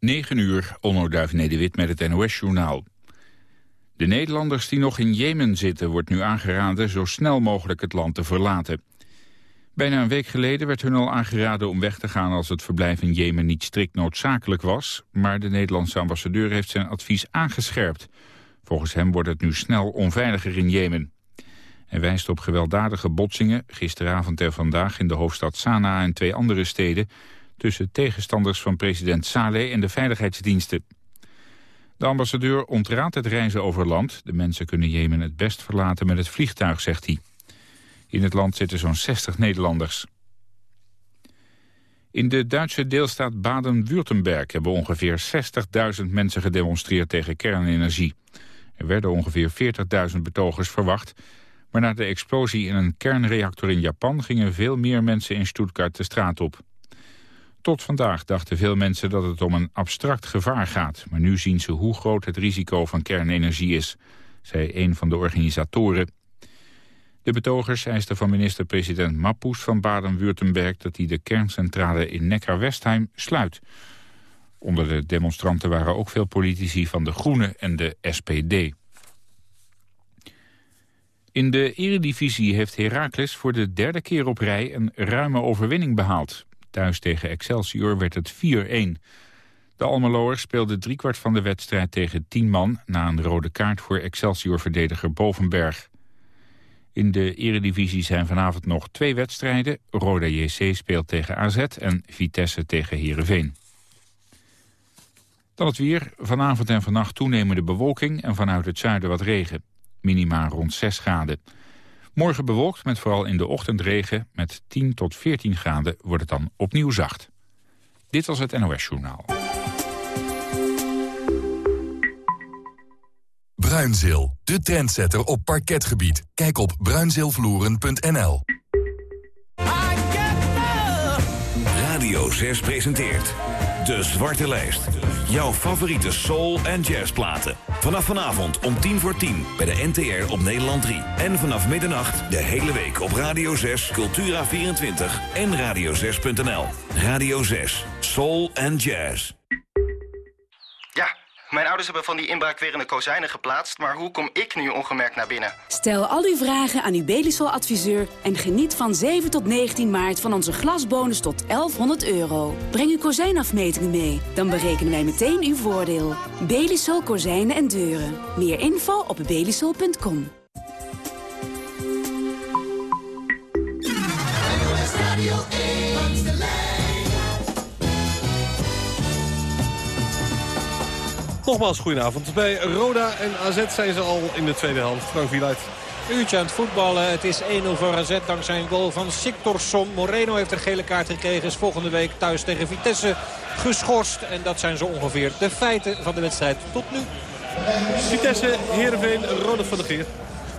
9 uur, Onno Duivenede-Wit met het NOS-journaal. De Nederlanders die nog in Jemen zitten wordt nu aangeraden zo snel mogelijk het land te verlaten. Bijna een week geleden werd hun al aangeraden om weg te gaan als het verblijf in Jemen niet strikt noodzakelijk was. Maar de Nederlandse ambassadeur heeft zijn advies aangescherpt. Volgens hem wordt het nu snel onveiliger in Jemen. Hij wijst op gewelddadige botsingen gisteravond en vandaag in de hoofdstad Sanaa en twee andere steden tussen tegenstanders van president Saleh en de veiligheidsdiensten. De ambassadeur ontraadt het reizen over land. De mensen kunnen Jemen het best verlaten met het vliegtuig, zegt hij. In het land zitten zo'n 60 Nederlanders. In de Duitse deelstaat Baden-Württemberg hebben ongeveer 60.000 mensen gedemonstreerd tegen kernenergie. Er werden ongeveer 40.000 betogers verwacht, maar na de explosie in een kernreactor in Japan gingen veel meer mensen in Stuttgart de straat op. Tot vandaag dachten veel mensen dat het om een abstract gevaar gaat. Maar nu zien ze hoe groot het risico van kernenergie is, zei een van de organisatoren. De betogers eisten van minister-president Mappoes van Baden-Württemberg... dat hij de kerncentrale in Neckar-Westheim sluit. Onder de demonstranten waren ook veel politici van de Groenen en de SPD. In de eredivisie heeft Heracles voor de derde keer op rij een ruime overwinning behaald. Thuis tegen Excelsior werd het 4-1. De Almeloers speelden driekwart van de wedstrijd tegen 10 man... na een rode kaart voor Excelsior-verdediger Bovenberg. In de eredivisie zijn vanavond nog twee wedstrijden. Roda JC speelt tegen AZ en Vitesse tegen Heerenveen. Dan het weer. Vanavond en vannacht toenemende bewolking en vanuit het zuiden wat regen. Minima rond 6 graden. Morgen bewolkt met vooral in de ochtend regen. Met 10 tot 14 graden wordt het dan opnieuw zacht. Dit was het NOS Journaal. Bruinzeel, de trendsetter op parketgebied. Kijk op bruinzeelvloeren.nl. Radio 6 presenteert De Zwarte Lijst. Jouw favoriete soul- en jazzplaten. Vanaf vanavond om 10 voor 10 bij de NTR op Nederland 3. En vanaf middernacht de hele week op Radio 6, Cultura24 en radio6.nl. Radio 6, soul en jazz. Mijn ouders hebben van die inbraak weer in de kozijnen geplaatst... maar hoe kom ik nu ongemerkt naar binnen? Stel al uw vragen aan uw Belisol-adviseur... en geniet van 7 tot 19 maart van onze glasbonus tot 1100 euro. Breng uw kozijnafmetingen mee, dan berekenen wij meteen uw voordeel. Belisol Kozijnen en Deuren. Meer info op belisol.com. Nogmaals, goedenavond. Bij Roda en AZ zijn ze al in de tweede helft. Frank Wieluid. Uurtje aan het voetballen. Het is 1-0 voor AZ dankzij een goal van Siktorsson. Moreno heeft een gele kaart gekregen. Is volgende week thuis tegen Vitesse geschorst. En dat zijn zo ongeveer de feiten van de wedstrijd tot nu. Vitesse, Heerenveen, Ronald van der Geer.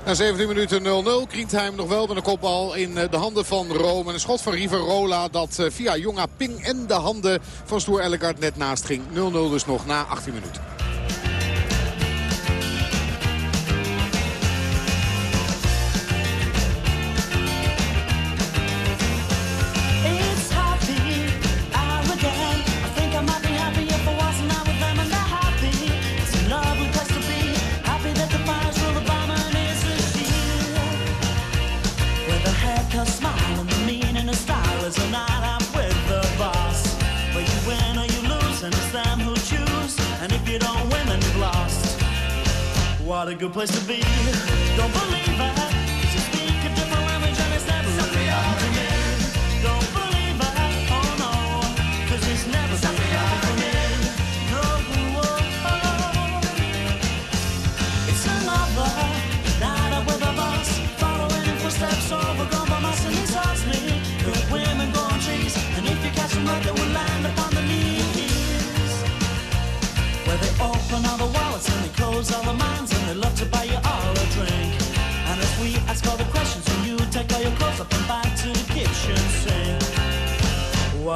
Na 17 minuten 0-0. Krientheim nog wel met een kopbal in eh, de handen van Rome. En een schot van Riverola dat eh, via Jonga Ping en de handen van Stoer Ellegaard net naast ging. 0-0 dus nog na 18 minuten. What a good place to be. Don't believe it.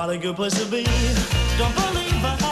What a good place to be. Don't believe I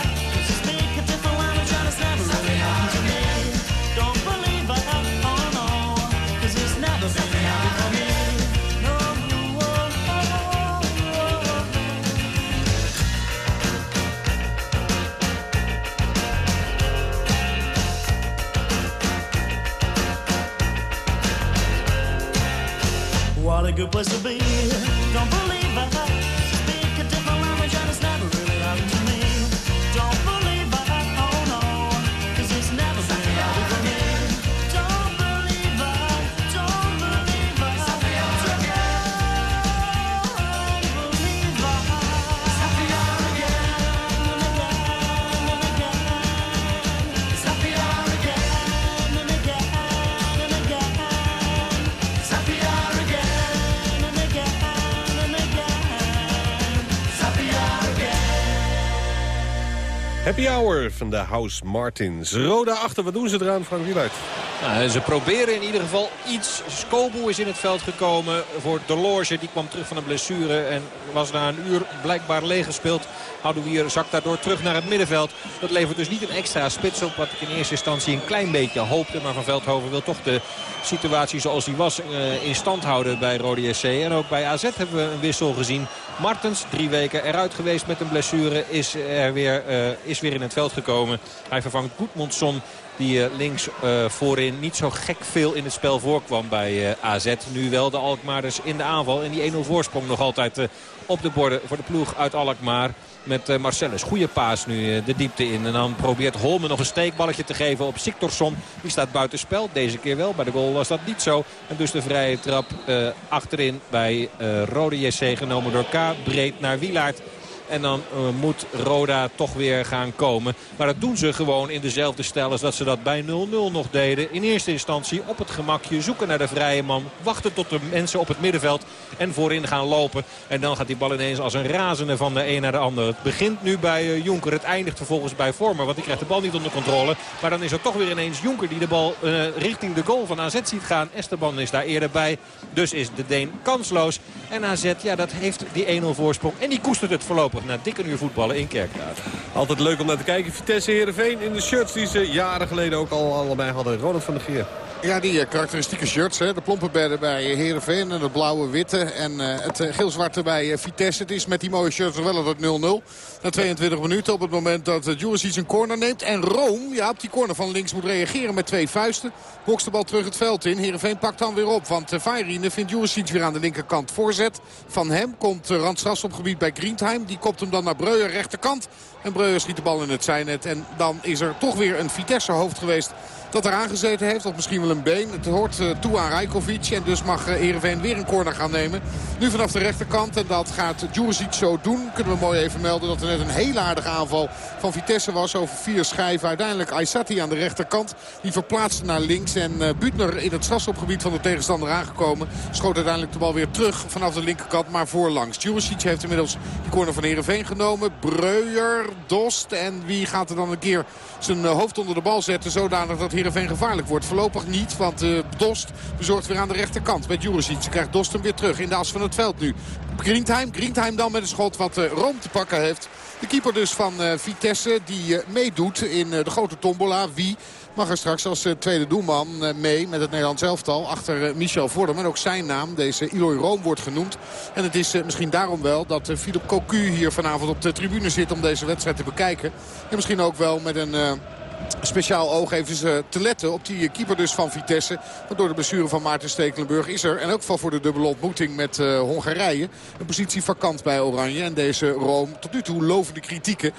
Happy Hour van de House Martins. Roda achter, wat doen ze eraan, Frank Wieluid? Nou, ze proberen in ieder geval iets. Skobu is in het veld gekomen voor Delorge. Die kwam terug van een blessure en was na een uur blijkbaar leeggespeeld. Houdewier zakt daardoor terug naar het middenveld. Dat levert dus niet een extra spits op wat ik in eerste instantie een klein beetje hoopte. Maar Van Veldhoven wil toch de situatie zoals die was eh, in stand houden bij Rode SC. En ook bij AZ hebben we een wissel gezien. Martens, drie weken eruit geweest met een blessure, is, er weer, eh, is weer in het veld gekomen. Hij vervangt Goedmondson die eh, links eh, voorin niet zo gek veel in het spel voorkwam bij eh, AZ. Nu wel de Alkmaarders in de aanval. En die 1-0 voorsprong nog altijd op de borden voor de ploeg uit Alkmaar. Met Marcellus. Goede paas nu de diepte in. En dan probeert Holmen nog een steekballetje te geven op Siktorsson. Die staat buiten spel. Deze keer wel. Bij de goal was dat niet zo. En dus de vrije trap achterin bij eh, Rode JC genomen door K. Breed naar Wilaert. En dan eh, moet Roda toch weer gaan komen. Maar dat doen ze gewoon in dezelfde stijl als dat ze dat bij 0-0 nog deden. In eerste instantie op het gemakje zoeken naar de vrije man. Wachten tot de mensen op het middenveld en voorin gaan lopen. En dan gaat die bal ineens als een razende van de een naar de ander. Het begint nu bij eh, Jonker. Het eindigt vervolgens bij Vormer. Want die krijgt de bal niet onder controle. Maar dan is er toch weer ineens Jonker die de bal eh, richting de goal van AZ ziet gaan. Esteban is daar eerder bij. Dus is de Deen kansloos. En AZ, ja, dat heeft die 1-0 voorsprong. En die koestert het voorlopig na dikke uur voetballen in Kerkrade. Altijd leuk om naar te kijken. Vitesse Heerenveen in de shirts die ze jaren geleden ook al allebei hadden. Ronald van der Geer. Ja, die eh, karakteristieke shirts. Hè. De plompenbedden bij Heerenveen en het blauwe-witte. En eh, het eh, geel-zwarte bij eh, Vitesse. Het is met die mooie shirts wel het 0-0. Na 22 minuten op het moment dat uh, een corner neemt. En Room ja, op die corner van links moet reageren met twee vuisten. Bokst de bal terug het veld in. Heerenveen pakt dan weer op. Want Vairine vindt Juricic weer aan de linkerkant voorzet. Van hem komt Randstras op gebied bij Grientheim. Die kopt hem dan naar Breuer rechterkant. En Breuer schiet de bal in het zijnet. En dan is er toch weer een Vitesse hoofd geweest dat er aangezeten heeft. Of misschien wel een been. Het hoort uh, toe aan Rajkovic. En dus mag uh, Ereveen weer een corner gaan nemen. Nu vanaf de rechterkant. En dat gaat Djuricic zo doen. Kunnen we mooi even melden dat er net een hele aardige aanval van Vitesse was. Over vier schijven. Uiteindelijk Aysati aan de rechterkant. Die verplaatste naar links. En uh, Butner in het strafschopgebied van de tegenstander aangekomen. Schoot uiteindelijk de bal weer terug vanaf de linkerkant. Maar voorlangs. Djuricic heeft inmiddels die corner van Ereveen genomen. Breuer, Dost. En wie gaat er dan een keer zijn hoofd onder de bal zetten. Zodanig dat Heerenveen gevaarlijk wordt. Voorlopig niet, want uh, Dost bezorgt weer aan de rechterkant met Juricic. Ze krijgt Dost hem weer terug in de as van het veld nu. Grientheim, Grientheim dan met een schot wat uh, Room te pakken heeft. De keeper dus van uh, Vitesse die meedoet in de grote tombola. Wie mag er straks als tweede doelman mee met het Nederlands elftal. Achter Michel Vorder. En ook zijn naam, deze Eloy Room, wordt genoemd. En het is misschien daarom wel dat Philip Cocu hier vanavond op de tribune zit om deze wedstrijd te bekijken. En misschien ook wel met een speciaal oog even ze te letten op die keeper dus van Vitesse. Want door de blessure van Maarten Stekelenburg is er, en ook van voor de dubbele ontmoeting met uh, Hongarije, een positie vakant bij Oranje. En deze Rome tot nu toe lovende kritieken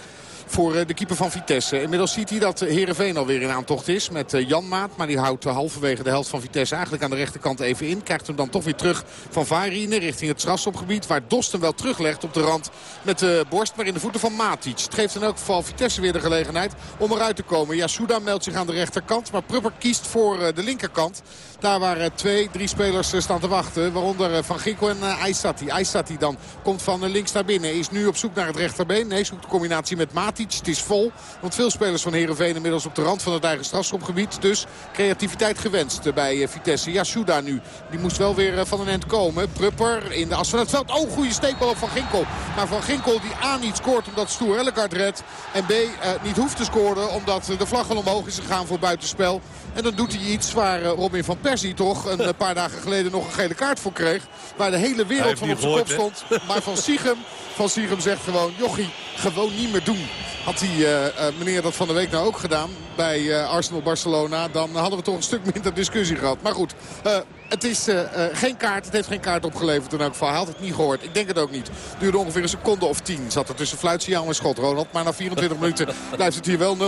voor de keeper van Vitesse. Inmiddels ziet hij dat Heerenveen alweer in aantocht is met Jan Maat. Maar die houdt halverwege de helft van Vitesse eigenlijk aan de rechterkant even in. Krijgt hem dan toch weer terug van Varine richting het strafschopgebied. Waar Dost hem wel teruglegt op de rand met de borst. Maar in de voeten van Matic. Het geeft in elk geval Vitesse weer de gelegenheid om eruit te komen. Yasuda meldt zich aan de rechterkant. Maar Prupper kiest voor de linkerkant. Daar waar twee, drie spelers staan te wachten. Waaronder Van Ginkel en Aysati. Aysati dan komt van links naar binnen. Is nu op zoek naar het rechterbeen. Nee, zoekt de combinatie met Matic. Het is vol. Want veel spelers van Heerenveen inmiddels op de rand van het eigen strafschopgebied. Dus creativiteit gewenst bij Vitesse. Yasuda nu. Die moest wel weer van een end komen. Prupper in de as van het veld. Oh, goede steekbal op Van Ginkel. Maar Van Ginkel die A niet scoort omdat Stoer Ellegaard redt. En B uh, niet hoeft te scoren omdat de vlag al omhoog is gegaan voor buitenspel. En dan doet hij iets waar Robin van toch een paar dagen geleden nog een gele kaart voor kreeg. Waar de hele wereld van op zijn kop stond. Maar Van Siegem, van Siegem zegt gewoon, jochie, gewoon niet meer doen. Had die eh, eh, meneer dat van de week nou ook gedaan bij eh, Arsenal-Barcelona... dan hadden we toch een stuk minder discussie gehad. Maar goed, eh, het is eh, eh, geen kaart. Het heeft geen kaart opgeleverd in elk geval. Hij had het niet gehoord. Ik denk het ook niet. Duurde ongeveer een seconde of tien. Zat er tussen fluitsignaal en schot, Ronald. Maar na 24 minuten blijft het hier wel 0-0.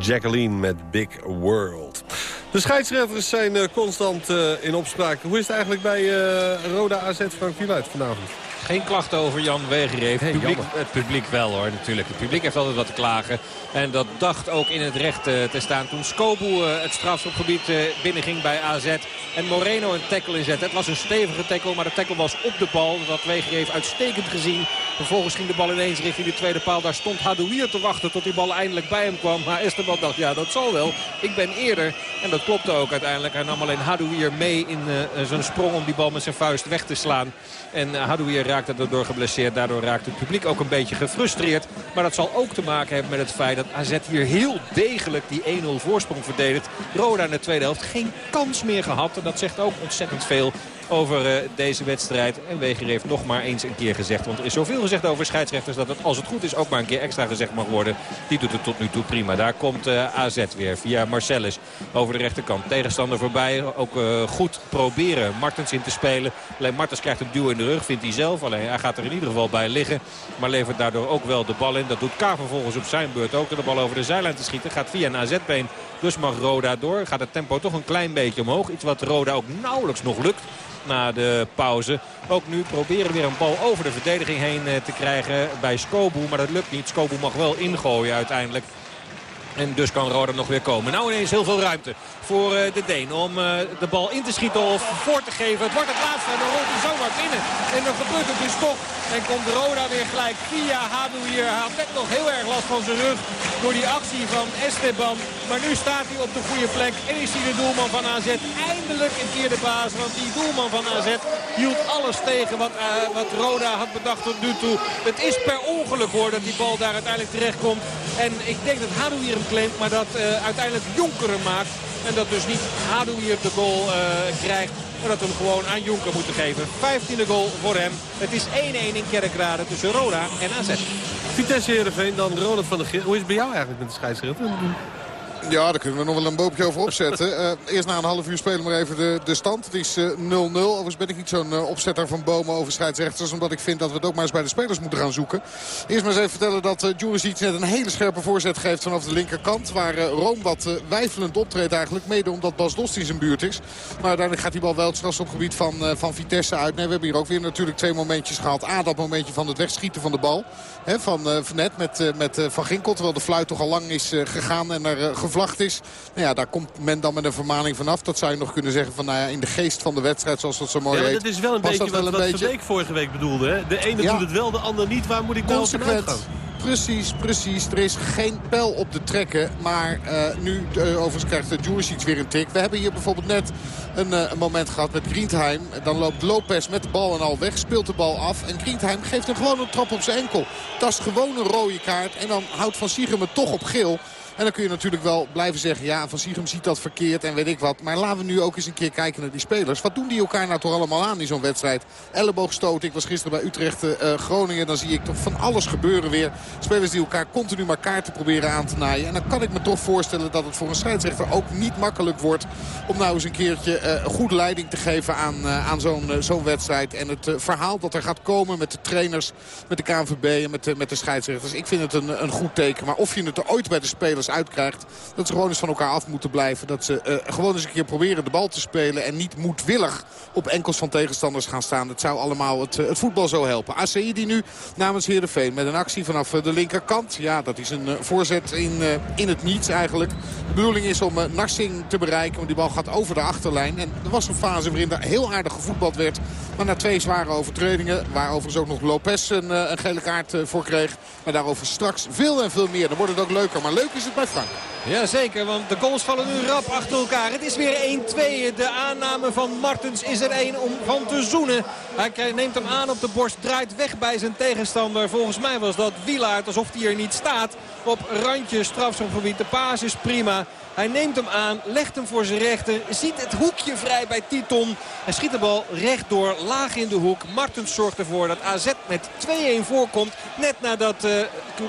Jacqueline met Big World. De scheidsrechters zijn eh, constant eh, in opspraak. Hoe is het eigenlijk bij eh, Roda AZ Frank Wieluid vanavond? Geen klachten over Jan Wegereef. Nee, publiek, het publiek wel hoor, natuurlijk. Het publiek heeft altijd wat te klagen. En dat dacht ook in het recht te staan toen Skobu eh, het strafschopgebied eh, binnenging bij AZ. En Moreno een tackle inzette. Het was een stevige tackle, maar de tackle was op de bal. Dat had Wegereef uitstekend gezien. Vervolgens ging de bal ineens richting de tweede paal. Daar stond Hadouier te wachten tot die bal eindelijk bij hem kwam. Maar Esteban dacht, ja dat zal wel. Ik ben eerder. En dat klopte ook uiteindelijk. Hij nam alleen Hadouier mee in eh, zijn sprong om die bal met zijn vuist weg te slaan. En uh, Hadouier raakte daardoor geblesseerd. Daardoor raakte het publiek ook een beetje gefrustreerd. Maar dat zal ook te maken hebben met het feit dat AZ hier heel degelijk die 1-0 voorsprong verdedigt. Roda in de tweede helft geen kans meer gehad. En dat zegt ook ontzettend veel over uh, deze wedstrijd. En Weger heeft nog maar eens een keer gezegd. Want er is zoveel gezegd over scheidsrechters dat het als het goed is ook maar een keer extra gezegd mag worden. Die doet het tot nu toe prima. Daar komt uh, AZ weer via Marcellus over de rechterkant. Tegenstander voorbij. Ook uh, goed proberen Martens in te spelen. Alleen Martens krijgt een duw in de rug, vindt hij zelf. Alleen hij gaat er in ieder geval bij liggen. Maar levert daardoor ook wel de bal in. Dat doet K vervolgens op zijn beurt ook. Door de bal over de zijlijn te schieten. Gaat via een AZ-been. Dus mag Roda door. Gaat het tempo toch een klein beetje omhoog. Iets wat Roda ook nauwelijks nog lukt na de pauze. Ook nu proberen weer een bal over de verdediging heen te krijgen bij Skobu. Maar dat lukt niet. Skobu mag wel ingooien uiteindelijk. En dus kan Roda nog weer komen. Nou ineens heel veel ruimte voor uh, de Deen om uh, de bal in te schieten of voor te geven. Het wordt het laatste en dan rolt hij zomaar binnen. En dan gebeurt het dus toch. En komt Roda weer gelijk via Hadu hier. Had net nog heel erg last van zijn rug door die actie van Esteban. Maar nu staat hij op de goede plek en is hij de doelman van AZ. Eindelijk een keer de baas, want die doelman van AZ hield alles tegen wat, eh, wat Roda had bedacht tot nu toe. Het is per ongeluk hoor dat die bal daar uiteindelijk terecht komt. En ik denk dat Hadu hier hem claimt, maar dat eh, uiteindelijk Jonker hem maakt. En dat dus niet Hadu hier de goal eh, krijgt. Maar dat we hem gewoon aan Jonker moeten geven. 15e goal voor hem. Het is 1-1 in Kerkrade tussen Roda en AZ. Vitesse Heerenveen, dan Ronald van der Geer. Hoe is het bij jou eigenlijk met de scheidsrechter? Ja, daar kunnen we nog wel een boopje over opzetten. Eh, eerst na een half uur spelen maar even de, de stand. Het is eh, 0-0. Overigens ben ik niet zo'n eh, opzetter van bomen over scheidsrechters. Omdat ik vind dat we het ook maar eens bij de spelers moeten gaan zoeken. Eerst maar eens even vertellen dat uh, Juricic net een hele scherpe voorzet geeft vanaf de linkerkant. Waar uh, Room wat uh, wijfelend optreedt eigenlijk. Mede omdat Bas Dost in zijn buurt is. Maar uiteindelijk gaat die bal wel het strafschopgebied van, uh, van Vitesse uit. Nee, we hebben hier ook weer natuurlijk twee momentjes gehad. A, dat momentje van het wegschieten van de bal. Hè, van, uh, net met, uh, met uh, Van Ginkel. Terwijl de fluit toch al lang is uh, gegaan en er uh, gevlacht is. Nou ja, daar komt men dan met een vermaning vanaf. Dat zou je nog kunnen zeggen van nou ja, in de geest van de wedstrijd zoals dat zo mooi ja, heet. dat is wel een beetje wat, wat beetje... Verbeek vorige week bedoelde. Hè? De ene ja. doet het wel, de ander niet. Waar moet ik nou van uitgaan? Precies, precies. Er is geen pijl op de trekken. Maar uh, nu uh, overigens krijgt Djuricic weer een tik. We hebben hier bijvoorbeeld net een, uh, een moment gehad met Griendheim. Dan loopt Lopez met de bal en al weg. Speelt de bal af. En Griendheim geeft hem gewoon een trap op zijn enkel. Dat is gewoon een rode kaart. En dan houdt Van Siegem het toch op geel. En dan kun je natuurlijk wel blijven zeggen... ja, Van Siegem ziet dat verkeerd en weet ik wat. Maar laten we nu ook eens een keer kijken naar die spelers. Wat doen die elkaar nou toch allemaal aan in zo'n wedstrijd? Elleboogstoot. Ik was gisteren bij Utrecht uh, Groningen. Dan zie ik toch van alles gebeuren weer. Spelers die elkaar continu maar kaarten proberen aan te naaien. En dan kan ik me toch voorstellen dat het voor een scheidsrechter ook niet makkelijk wordt... om nou eens een keertje uh, goed leiding te geven aan, aan zo'n zo'n wedstrijd. En het verhaal dat er gaat komen met de trainers, met de KNVB en met de, met de scheidsrechters. Ik vind het een, een goed teken. Maar of je het er ooit bij de spelers uitkrijgt. Dat ze gewoon eens van elkaar af moeten blijven. Dat ze uh, gewoon eens een keer proberen de bal te spelen. En niet moedwillig op enkels van tegenstanders gaan staan. Het zou allemaal het, uh, het voetbal zo helpen. ACI die nu namens Heerenveen met een actie vanaf uh, de linkerkant. Ja, dat is een voorzet in, in het niets eigenlijk. De bedoeling is om Narsing te bereiken. Want die bal gaat over de achterlijn. En er was een fase waarin er heel aardig gevoetbald werd. Maar na twee zware overtredingen. Waar overigens ook nog Lopez een, een gele kaart voor kreeg. Maar daarover straks veel en veel meer. Dan wordt het ook leuker. Maar leuk is het bij Frank. Jazeker, want de goals vallen nu rap achter elkaar. Het is weer 1-2. De aanname van Martens is er één om van te zoenen. Hij neemt hem aan op de borst, draait weg bij zijn tegenstander. Volgens mij was dat Wielaert, alsof hij er niet staat. Op randje strafschopgebied. De paas is prima. Hij neemt hem aan, legt hem voor zijn rechter. Ziet het hoekje vrij bij Titon. En schiet de bal rechtdoor, laag in de hoek. Martens zorgt ervoor dat AZ met 2-1 voorkomt. Net nadat uh,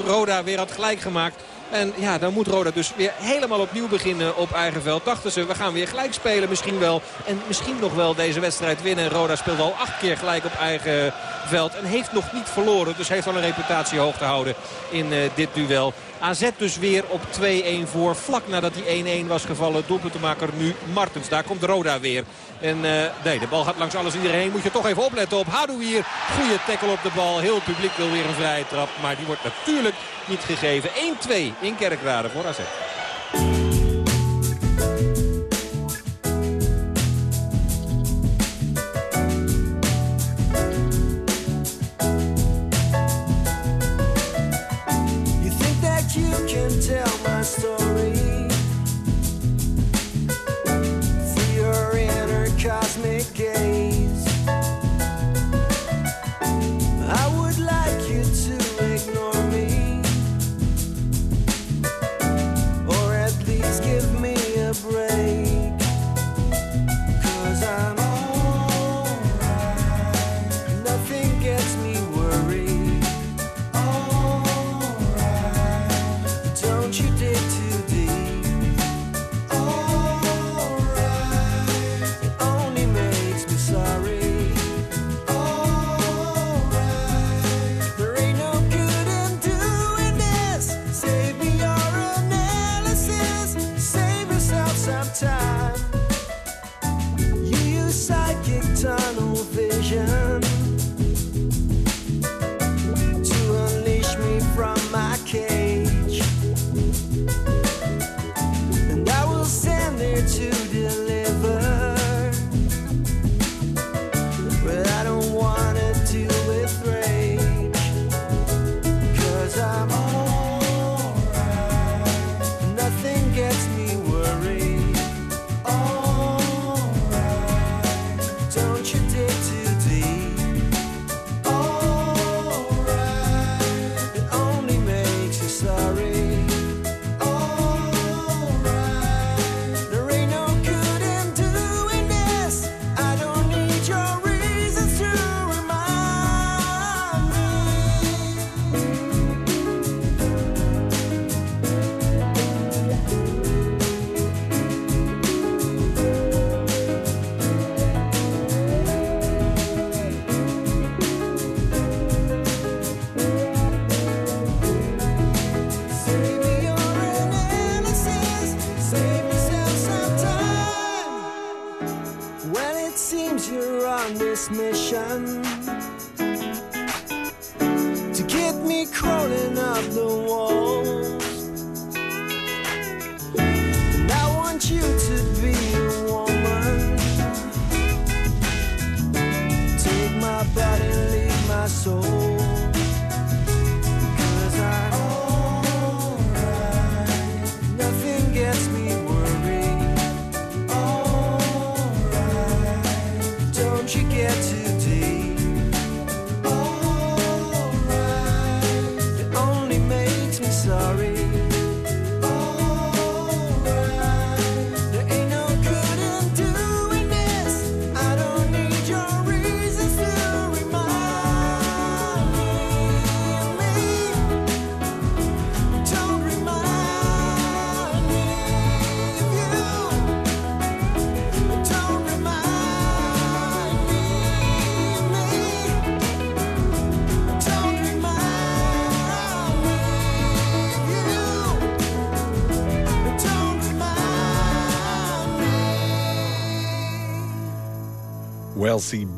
Roda weer had gelijk gemaakt. En ja, dan moet Roda dus weer helemaal opnieuw beginnen op eigen veld. Dachten ze, we gaan weer gelijk spelen misschien wel. En misschien nog wel deze wedstrijd winnen. Roda speelt al acht keer gelijk op eigen veld. En heeft nog niet verloren. Dus heeft al een reputatie hoog te houden in uh, dit duel. AZ dus weer op 2-1 voor. Vlak nadat die 1-1 was gevallen. Doelpuntenmaker nu Martens. Daar komt Roda weer. En uh, nee, de bal gaat langs alles iedereen. Moet je toch even opletten op Hadouier. Goede tackle op de bal. Heel publiek wil weer een vrije trap. Maar die wordt natuurlijk niet gegeven. 1-2 in Kerkrade voor AZ. mission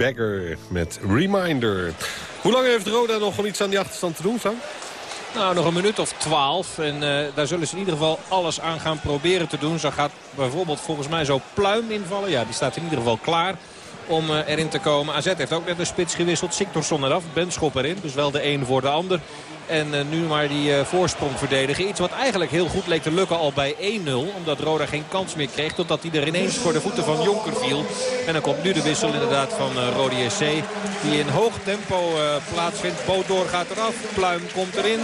Bagger met Reminder. Hoe lang heeft Roda nog om iets aan die achterstand te doen, Frank? Nou, nog een minuut of twaalf. En eh, daar zullen ze in ieder geval alles aan gaan proberen te doen. Zo gaat bijvoorbeeld volgens mij zo Pluim invallen. Ja, die staat in ieder geval klaar om eh, erin te komen. AZ heeft ook net een spits gewisseld. Siktorsson eraf, Benschop erin. Dus wel de een voor de ander. En eh, nu maar die eh, voorsprong verdedigen. Iets wat eigenlijk heel goed leek te lukken al bij 1-0. Omdat Roda geen kans meer kreeg. Totdat hij er ineens voor de voeten van Jonker viel. En dan komt nu de wissel inderdaad van uh, Rodi SC. Die in hoog tempo plaatsvindt. Bootdoor gaat eraf. Pluim komt erin.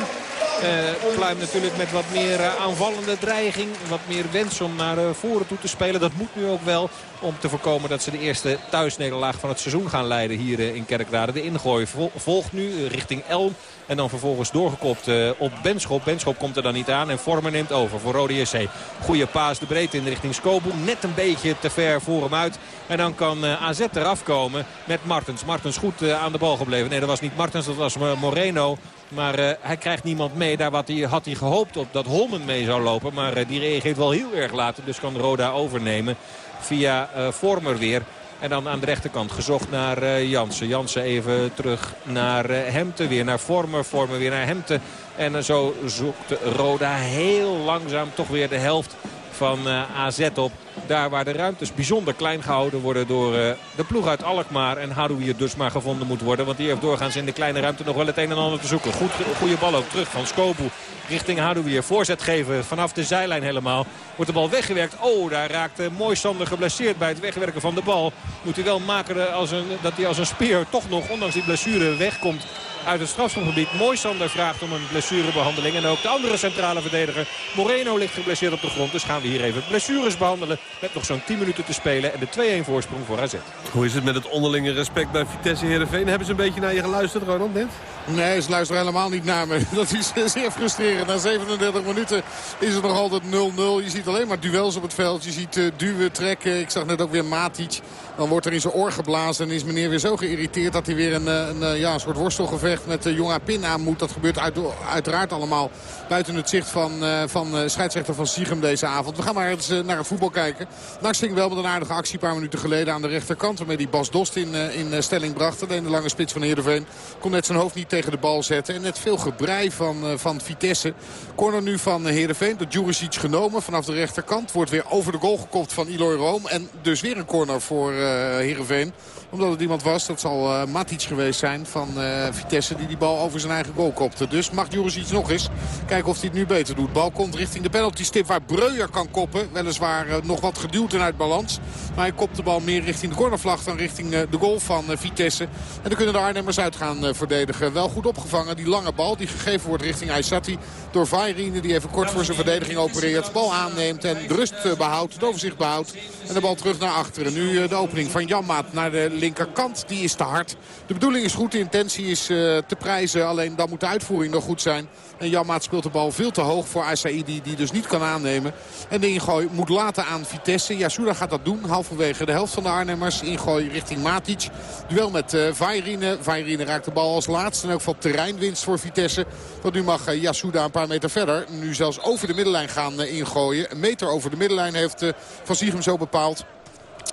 Eh, Pluim natuurlijk met wat meer eh, aanvallende dreiging. Wat meer wens om naar eh, voren toe te spelen. Dat moet nu ook wel om te voorkomen dat ze de eerste thuisnederlaag van het seizoen gaan leiden hier in Kerkrade. De ingooi vol- volgt nu richting Elm. En dan vervolgens doorgekopt op Benschop. Benschop komt er dan niet aan en Vormer neemt over voor Rode SC. Goeie paas de breedte in richting Skobu. Net een beetje te ver voor hem uit. En dan kan AZ eraf komen met Martens. Martens goed aan de bal gebleven. Nee, dat was niet Martens, dat was Moreno. Maar eh, hij krijgt niemand mee. Daar wat hij, had hij gehoopt op dat Holmen mee zou lopen. Maar eh, die reageert wel heel erg laat. Dus kan Roda overnemen via eh, Vormer weer. En dan aan de rechterkant gezocht naar Jansen. Jansen even terug naar Hemte. Weer naar Vormer. Vormer weer naar Hemte. En zo zoekt Roda heel langzaam toch weer de helft van eh, AZ op. Daar waar de ruimtes bijzonder klein gehouden worden door eh, de ploeg uit Alkmaar. En Hadouier dus maar gevonden moet worden. Want die heeft doorgaans in de kleine ruimte nog wel het een en ander te zoeken. Goed, goede bal ook terug van Skobu richting Hadouier. Voorzet geven vanaf de zijlijn helemaal. Wordt de bal weggewerkt. Oh, daar raakt uh, Mooi Sander geblesseerd bij het wegwerken van de bal. Moet hij wel maken eh, als een, dat hij als een speer toch nog, ondanks die blessure, wegkomt uit het strafschopgebied. Mooi Sander vraagt om een blessurebehandeling. En ook de andere centrale verdediger Moreno ligt geblesseerd op de grond. Dus gaan we hier even blessures behandelen. Met nog zo'n 10 minuten te spelen. En de 2-1 voorsprong voor AZ. Hoe is het met het onderlinge respect bij Vitesse Heerenveen? Hebben ze een beetje naar je geluisterd, Ronald, net? Nee, ze luisteren helemaal niet naar me. Dat is zeer frustrerend. Na 37 minuten is het nog altijd 0-0. Je ziet alleen maar duels op het veld. Je ziet uh, duwen, trekken. Ik zag net ook weer Matic. Dan wordt er in zijn oor geblazen. En is meneer weer zo geïrriteerd dat hij weer een, een, een ja, een soort worstelgevecht met uh, Jonga Pin aan moet. Dat gebeurt uit, uiteraard allemaal buiten het zicht van, van scheidsrechter van Siegem deze avond. We gaan maar eens naar het voetbal kijken. Nax ging wel met een aardige actie een paar minuten geleden aan de rechterkant. Waarmee die Bas Dost in, in stelling bracht. Alleen de lange spits van Heerenveen kon net zijn hoofd niet tegen de bal zetten. En net veel gebrei van, van Vitesse. Corner nu van Heerenveen. Door Djuricic genomen vanaf de rechterkant. Wordt weer over de goal gekopt van Eloy Room. En dus weer een corner voor Heerenveen omdat het iemand was, dat zal uh, Matic geweest zijn van uh, Vitesse... die die bal over zijn eigen goal kopte. Dus mag Juricic nog eens kijken of hij het nu beter doet. Bal komt richting de penalty stip waar Breuer kan koppen. Weliswaar uh, nog wat geduwd en uit balans. Maar hij kopt de bal meer richting de cornervlag dan richting de goal van Vitesse. En dan kunnen de Arnhemmers uit gaan verdedigen. Wel goed opgevangen, die lange bal die gegeven wordt richting Aysati... door Vairine, die even kort voor zijn verdediging opereert. Bal aanneemt en rust behoudt, het overzicht behoudt. En de bal terug naar achteren. Nu de opening van Janmaat naar de linkerkant. Die is te hard. De bedoeling is goed, de intentie is uh, te prijzen. Alleen dan moet de uitvoering nog goed zijn. En Janmaat speelt de bal veel te hoog voor Asaidi. Die dus niet kan aannemen. En de ingooi moet laten aan Vitesse. Yasuda gaat dat doen. Halverwege de helft van de Arnhemmers. Ingooi richting Matic. Duel met uh, Vairine. Vairine raakt de bal als laatste. En ook van terreinwinst voor Vitesse. Want nu mag uh, Yasuda een paar meter verder. Nu zelfs over de middenlijn gaan ingooien. Een meter over de middenlijn heeft Van Siegem zo bepaald.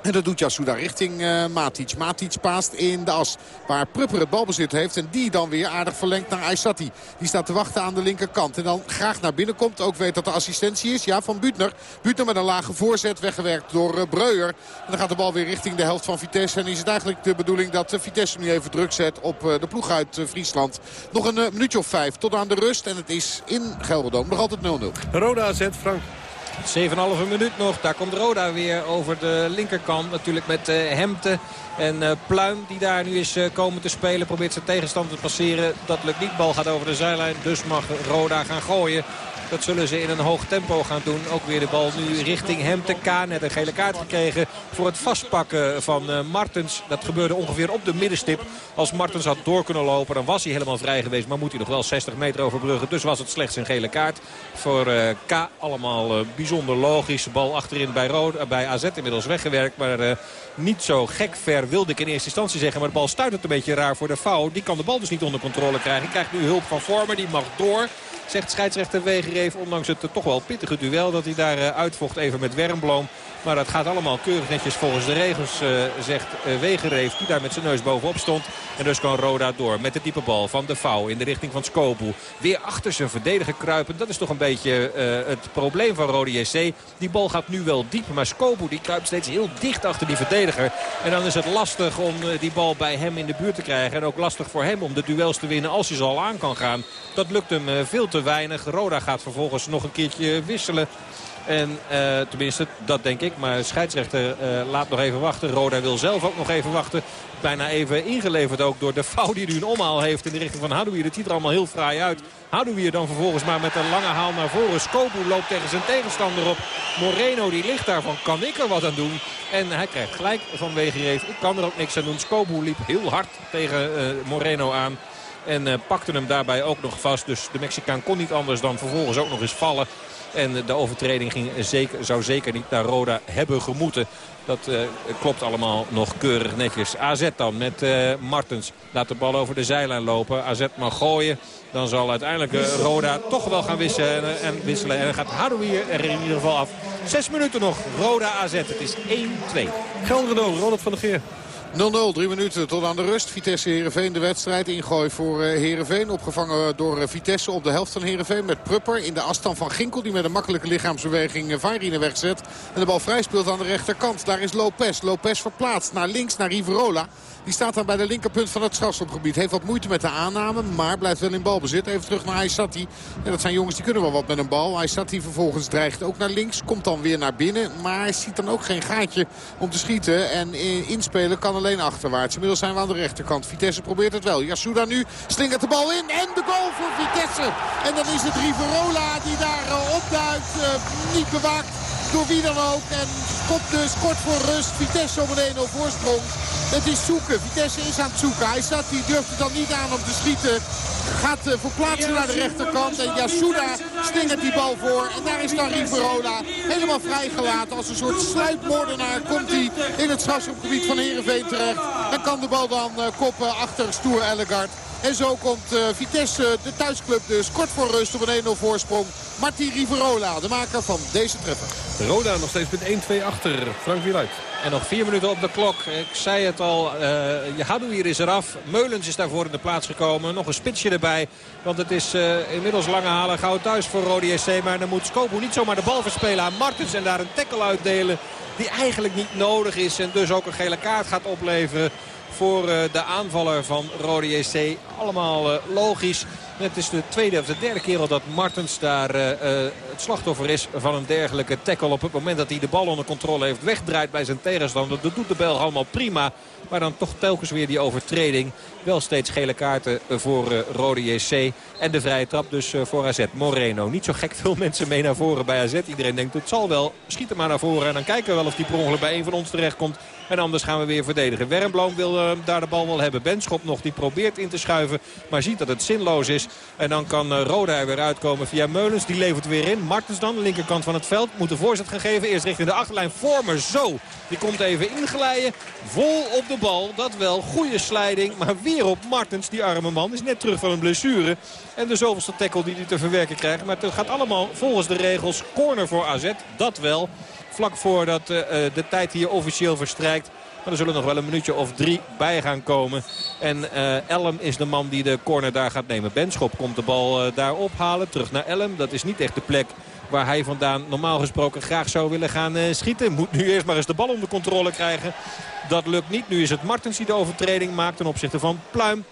En dat doet Yasuda richting eh, Matic. Matic paast in de as waar Prupper het balbezit heeft. En die dan weer aardig verlengt naar Aysati. Die staat te wachten aan de linkerkant. En dan graag naar binnen komt. Ook weet dat de assistentie is. Ja, van Butner. Butner met een lage voorzet. Weggewerkt door eh, Breuer. En dan gaat de bal weer richting de helft van Vitesse. En is het eigenlijk de bedoeling dat eh, Vitesse nu even druk zet op de ploeg uit Friesland. Nog een minuutje of vijf tot aan de rust. En het is in Gelderdoom nog altijd 0-0. Roda AZ, Frank. 7,5 minuut nog. Daar komt Roda weer over de linkerkant. Natuurlijk met eh Hemte en eh, Pluim die daar nu is eh, komen te spelen. Probeert zijn tegenstander te passeren. Dat lukt niet. Bal gaat over de zijlijn. Dus mag Roda gaan gooien. Dat zullen ze in een hoog tempo gaan doen. Ook weer de bal nu richting Hemte. K net een gele kaart gekregen voor het vastpakken van eh, Martens. Dat gebeurde ongeveer op de middenstip. Als Martens had door kunnen lopen dan was hij helemaal vrij geweest. Maar moet hij nog wel 60 meter overbruggen. Dus was het slechts een gele kaart voor eh, K. Allemaal eh, bijzonder logisch. Bal achterin bij, Roda, eh, bij AZ inmiddels weggewerkt. Maar niet zo gek ver wilde ik in eerste instantie zeggen. Maar de bal stuit het een beetje raar voor de fout. Die kan de bal dus niet onder controle krijgen. Hij krijgt nu hulp van Vormer. Die mag door. Zegt scheidsrechter Wegereef. Ondanks het toch wel pittige duel dat hij daar eh, uitvocht even met Wermbloom. Maar dat gaat allemaal keurig netjes volgens de regels, eh, zegt eh, Wegereef. Die daar met zijn neus bovenop stond. En dus kan Roda door met de diepe bal van de Vouw in de richting van Skobu. Weer achter zijn verdediger kruipen. Dat is toch een beetje eh, het probleem van Rode JC. Die bal gaat nu wel diep. Maar Skobu die kruipt steeds heel dicht achter die verdediger. En dan is het lastig om die bal bij hem in de buurt te krijgen. En ook lastig voor hem om de duels te winnen als hij ze al aan kan gaan. Dat lukt hem veel te weinig. Roda gaat vervolgens nog een keertje wisselen. En eh, tenminste, dat denk ik. Maar scheidsrechter eh, laat nog even wachten. Roda wil zelf ook nog even wachten. Bijna even ingeleverd ook door de fout die nu een omhaal heeft in de richting van Hadouier. Dat ziet er allemaal heel fraai uit. Hadouier dan vervolgens maar met een lange haal naar voren. Skobu loopt tegen zijn tegenstander op. Moreno die ligt daarvan. Kan ik er wat aan doen? En hij krijgt gelijk van Wegereef. Ik kan er ook niks aan doen. Skobu liep heel hard tegen eh, Moreno aan. En pakte hem daarbij ook nog vast. Dus de Mexicaan kon niet anders dan vervolgens ook nog eens vallen. En de overtreding ging zeker, zou zeker niet naar Roda hebben gemoeten. Dat eh, klopt allemaal nog keurig netjes. AZ dan met eh, Martens. Laat de bal over de zijlijn lopen. AZ mag gooien. Dan zal uiteindelijk eh, Roda toch wel gaan wisselen en, en wisselen. En dan gaat Hadouier er in ieder geval af. Zes minuten nog. Roda AZ. Het is 1-2. Gelderdoom, Ronald van der Geer. 0-0, drie minuten tot aan de rust. Vitesse Heerenveen de wedstrijd. Ingooi voor eh, Heerenveen. Opgevangen door eh, Vitesse op de helft van Heerenveen. Met Prupper in de afstand van Ginkel. Die met een makkelijke lichaamsbeweging eh, Vairine wegzet. En de bal vrij speelt aan de rechterkant. Daar is Lopez. Lopez verplaatst naar links naar Riverola. Die staat daar bij de linkerpunt van het strafschopgebied. Heeft wat moeite met de aanname, maar blijft wel in balbezit. Even terug naar Aysati. Ja, dat zijn jongens die kunnen wel wat met een bal. Aysati vervolgens dreigt ook naar links. Komt dan weer naar binnen. Maar hij ziet dan ook geen gaatje om te schieten. En eh, inspelen kan alleen achterwaarts. Inmiddels zijn we aan de rechterkant. Vitesse probeert het wel. Yasuda nu slingert de bal in. En de goal voor Vitesse. En dan is het Riverola die daar eh, opduikt. eh, niet bewaakt door wie dan ook. En komt dus kort voor rust. Vitesse op een 1-0 voorsprong. Het is zoeken. Vitesse is aan het zoeken. Hij zat, die durft het dan niet aan om te schieten. Gaat eh, verplaatsen naar de rechterkant. En Yasuda slingert die bal voor. En daar is dan Riverola helemaal vrijgelaten. Als een soort sluipmoordenaar komt hij in het strafschopgebied van Heerenveen terecht. En kan de bal dan eh, koppen achter Stoer Ellegard. En zo komt eh, Vitesse, de thuisclub dus, kort voor rust op een 1-0 voorsprong. Martin Riverola, de maker van deze treffer. Roda nog steeds met 1-2 achter. Frank Wieluid. En nog vier minuten op de klok. Ik zei het al, uh, Hadouier is eraf. Meulens is daarvoor in de plaats gekomen. Nog een spitsje erbij. Want het is uh, inmiddels lange halen. Gauw thuis voor Rode SC. Maar dan moet Skobu niet zomaar de bal verspelen aan Martens. En daar een tackle uitdelen die eigenlijk niet nodig is. En dus ook een gele kaart gaat opleveren voor uh, de aanvaller van Rode JC. Allemaal uh, logisch. Het is de tweede of de derde keer al dat Martens daar uh, het slachtoffer is van een dergelijke tackle. Op het moment dat hij de bal onder controle heeft wegdraait bij zijn tegenstander. Dat doet de Belg allemaal prima. Maar dan toch telkens weer die overtreding. Wel steeds gele kaarten voor uh, Rode JC. En de vrije trap dus uh, voor AZ. Moreno. Niet zo gek veel mensen mee naar voren bij AZ. Iedereen denkt het zal wel. Schiet hem maar naar voren. En dan kijken we wel of die per ongeluk bij een van ons terecht komt. En anders gaan we weer verdedigen. Wermbloom wil uh, daar de bal wel hebben. Benschop nog. Die probeert in te schuiven. Maar ziet dat het zinloos is. En dan kan eh, Roda er weer uitkomen via Meulens. Die levert weer in. Martens dan, de linkerkant van het veld. Moet de voorzet gaan geven. Eerst richting de achterlijn. Vormer zo. Die komt even inglijden. Vol op de bal. Dat wel. Goede slijding. Maar weer op Martens. Die arme man is net terug van een blessure. En de zoveelste tackle die hij te verwerken krijgt. Maar het gaat allemaal volgens de regels. Corner voor AZ. Dat wel. Vlak voordat uh, de tijd hier officieel verstrijkt. Maar er zullen nog wel een minuutje of drie bij gaan komen. En uh, Elm is de man die de corner daar gaat nemen. Benschop komt de bal uh, daar ophalen. Terug naar Elm. Dat is niet echt de plek waar hij vandaan normaal gesproken graag zou willen gaan uh, schieten. Moet nu eerst maar eens de bal onder controle krijgen. Dat lukt niet. Nu is het Martens die de overtreding maakt ten opzichte van Pluim.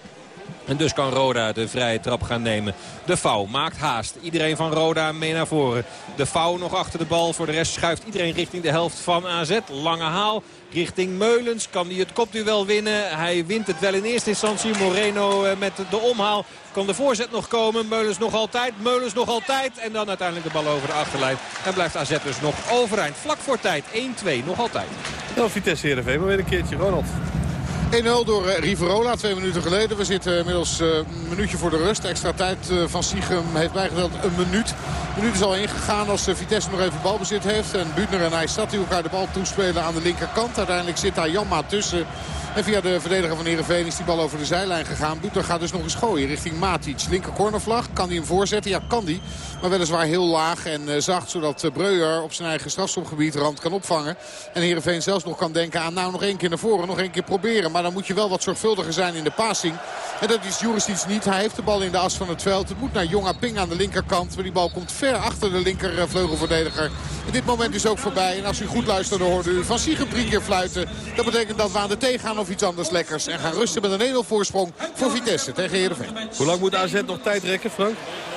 En dus kan Roda de vrije trap gaan nemen. De Vouw maakt haast. Iedereen van Roda mee naar voren. De Vouw nog achter de bal. Voor de rest schuift iedereen richting de helft van AZ. Lange haal richting Meulens. Kan hij het kopduel winnen? Hij wint het wel in eerste instantie. Moreno met de omhaal. Kan de voorzet nog komen? Meulens nog altijd. Meulens nog altijd. En dan uiteindelijk de bal over de achterlijn. En blijft AZ dus nog overeind. Vlak voor tijd. 1-2 nog altijd. Nou, Vitesse Heerenveen, maar weer een keertje. Ronald. 1-0 door uh, Riverola, twee minuten geleden. We zitten inmiddels uh, een minuutje voor de rust. Extra tijd uh, van Siegem heeft bijgeteld een minuut. De minuut is al ingegaan als Vitesse nog even balbezit heeft. En Buutner en Aysat die elkaar de bal toespelen aan de linkerkant. Uiteindelijk zit daar Janma tussen. En via de verdediger van Heerenveen is die bal over de zijlijn gegaan. Buutner gaat dus nog eens gooien richting Matic. Linker cornervlag. Kan hij hem voorzetten? Ja, kan die. Maar weliswaar heel laag en zacht. Zodat Breuer op zijn eigen strafschopgebied rand kan opvangen. En Heerenveen zelfs nog kan denken aan nou nog één keer naar voren. Nog één keer proberen. Maar dan moet je wel wat zorgvuldiger zijn in de passing. En dat is Juricic niet. Hij heeft de bal in de as van het veld. Het moet naar Jonga Ping aan de linkerkant. Maar die bal komt ver achter de linkervleugelverdediger. En dit moment is ook voorbij. En als u goed luistert, dan hoort u van Siegem drie keer fluiten. Dat betekent dat we aan de thee gaan of iets anders lekkers. En gaan rusten met een 1-0 voorsprong voor Vitesse tegen Heerenveen. Hoe lang moet AZ nog tijd rekken, Frank?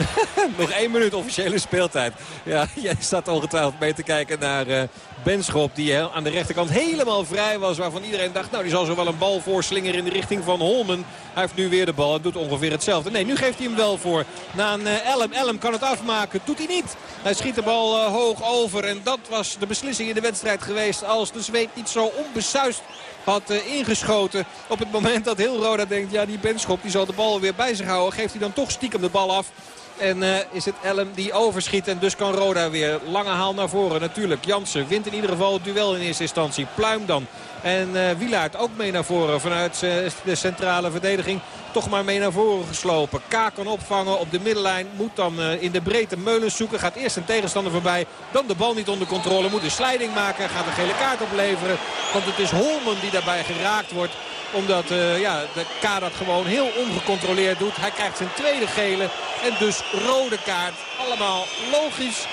nog één minuut officiële speeltijd. Ja, jij staat ongetwijfeld mee te kijken naar uh, Benschop. Die aan de rechterkant helemaal vrij was. Waarvan iedereen dacht, nou die zal zo wel een bal voorslingeren in de richting van Holmen. Hij heeft nu weer de bal en doet ongeveer hetzelfde. Nee, nu geeft hij hem wel voor. Na een uh, Elm. Elm kan het afmaken. Doet hij niet. Hij schiet de bal uh, hoog over. En dat was de beslissing in de wedstrijd geweest. Als de zweet niet zo onbesuist had uh, ingeschoten. Op het moment dat heel Roda denkt, ja die Benschop die zal de bal weer bij zich houden. Geeft hij dan toch stiekem de bal af. En uh, is het Elm die overschiet. En dus kan Roda weer lange haal naar voren. Natuurlijk, Jansen wint in ieder geval het duel in eerste instantie. Pluim dan. En uh, ook mee naar voren vanuit uh, de centrale verdediging. Toch maar mee naar voren geslopen. K kan opvangen op de middenlijn. Moet dan uh, in de breedte Meulens zoeken. Gaat eerst een tegenstander voorbij. Dan de bal niet onder controle. Moet een slijding maken. Gaat een gele kaart opleveren. Want het is Holmen die daarbij geraakt wordt omdat ja, de K dat gewoon heel ongecontroleerd doet. Hij krijgt zijn tweede gele. En dus rode kaart. Allemaal logisch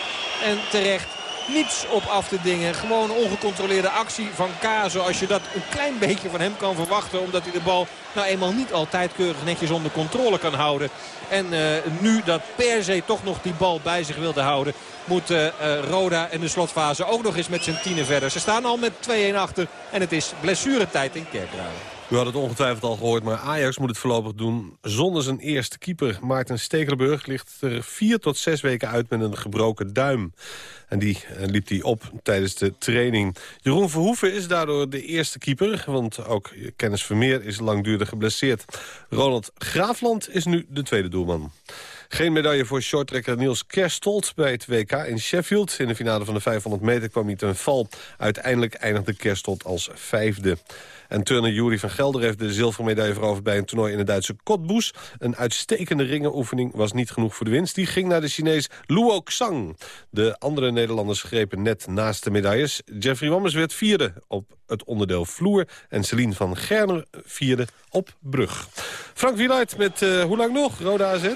en terecht. Niets op af te dingen. Gewoon ongecontroleerde actie van K. Zoals je dat een klein beetje van hem kan verwachten. Omdat hij de bal nou eenmaal niet altijd keurig netjes onder controle kan houden. En uh, nu dat per se toch nog die bal bij zich wilde houden. Moet uh, uh, Roda in de slotfase ook nog eens met zijn tienen verder. Ze staan al met 2-1 achter. En het is blessuretijd in Kerkrade. U had het ongetwijfeld al gehoord, maar Ajax moet het voorlopig doen zonder zijn eerste keeper. Maarten Stekelenburg ligt er vier tot zes weken uit met een gebroken duim. En die uh, liep hij op tijdens de training. Jeroen Verhoeven is daardoor de eerste keeper, want ook Kennis Vermeer is langdurig geblesseerd. Ronald Graafland is nu de tweede doelman. Geen medaille voor shorttrekker Niels Kerstold bij het WK in Sheffield. In de finale van de 500 meter kwam hij ten val. Uiteindelijk eindigde Kerstold als vijfde. En turner Jury van Gelder heeft de zilveren medaille veroverd... bij een toernooi in het Duitse Cottbus. Een uitstekende ringenoefening was niet genoeg voor de winst. Die ging naar de Chinees Luo Xang. De andere Nederlanders grepen net naast de medailles. Jeffrey Wammers werd vierde op het onderdeel vloer. En Celine van Gerner vierde op brug. Frank Wieluid met uh, hoe lang nog, Roda AZ?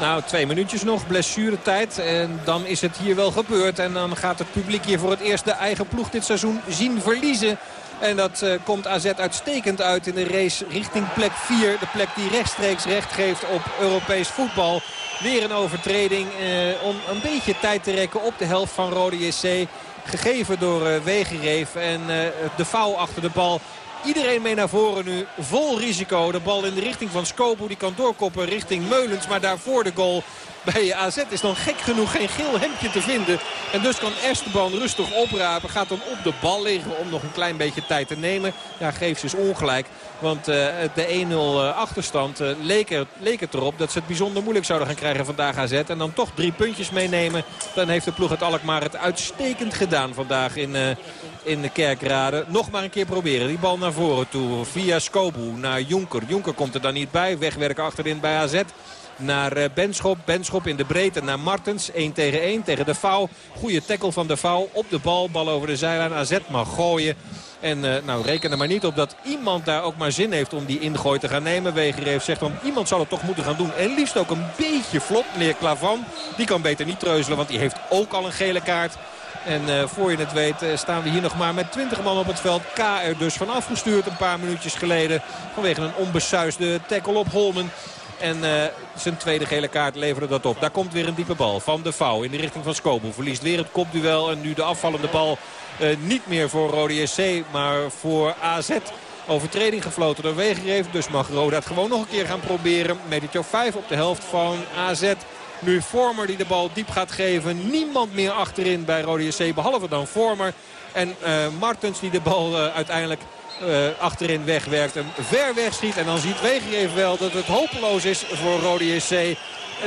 Nou, twee minuutjes nog, blessuretijd. En dan is het hier wel gebeurd. En dan gaat het publiek hier voor het eerst de eigen ploeg dit seizoen zien verliezen. En dat uh, komt AZ uitstekend uit in de race richting plek 4. De plek die rechtstreeks recht geeft op Europees voetbal. Weer een overtreding uh, om een beetje tijd te rekken op de helft van Rode JC. Gegeven door uh, Wegereef en de foul achter de bal. Iedereen mee naar voren nu. Vol risico. De bal in de richting van Skopo. Die kan doorkoppen richting Meulens. Maar daarvoor de goal bij AZ is dan gek genoeg geen geel hemdje te vinden. En dus kan Esteban rustig oprapen. Gaat dan op de bal liggen om nog een klein beetje tijd te nemen. Ja, geeft ze ongelijk. Want eh, de 1-0 achterstand eh, leek, het erop dat ze het bijzonder moeilijk zouden gaan krijgen vandaag AZ. En dan toch drie puntjes meenemen. Dan heeft de ploeg uit Alkmaar het uitstekend gedaan vandaag in, eh, in de Kerkrade. Nog maar een keer proberen. Die bal naar voren toe. Via Skobu naar Jonker. Jonker komt er dan niet bij. Wegwerken achterin bij AZ naar eh, Benschop. Benschop in de breedte naar Martens. 1 tegen 1 tegen de Vouw. Goede tackle van de Vouw op de bal. Bal over de zijlijn. AZ mag gooien. En uh, nou, reken er maar niet op dat iemand daar ook maar zin heeft om die ingooi te gaan nemen. Wegereef zegt dan, iemand zal het toch moeten gaan doen. En liefst ook een beetje vlot, meneer Klavan. Die kan beter niet treuzelen, want die heeft ook al een gele kaart. En uh, voor je het weet staan we hier nog maar met 20 man op het veld. K er dus van afgestuurd een paar minuutjes geleden. Vanwege een onbesuisde tackle op Holmen. En uh, zijn tweede gele kaart leverde dat op. Daar komt weer een diepe bal van de Vouw in de richting van Skobu. Verliest weer het kopduel en nu de afvallende bal uh, niet meer voor Rode SC, maar voor AZ. Overtreding gefloten door Wegereef. Dus mag Roda het gewoon nog een keer gaan proberen. Metertje 5 op de helft van AZ. Nu Vormer die de bal diep gaat geven. Niemand meer achterin bij Rode SC behalve dan Vormer. En uh, Martens die de bal uiteindelijk achterin wegwerkt. Hem ver weg schiet. En dan ziet Wegereef wel dat het hopeloos is voor Rode SC.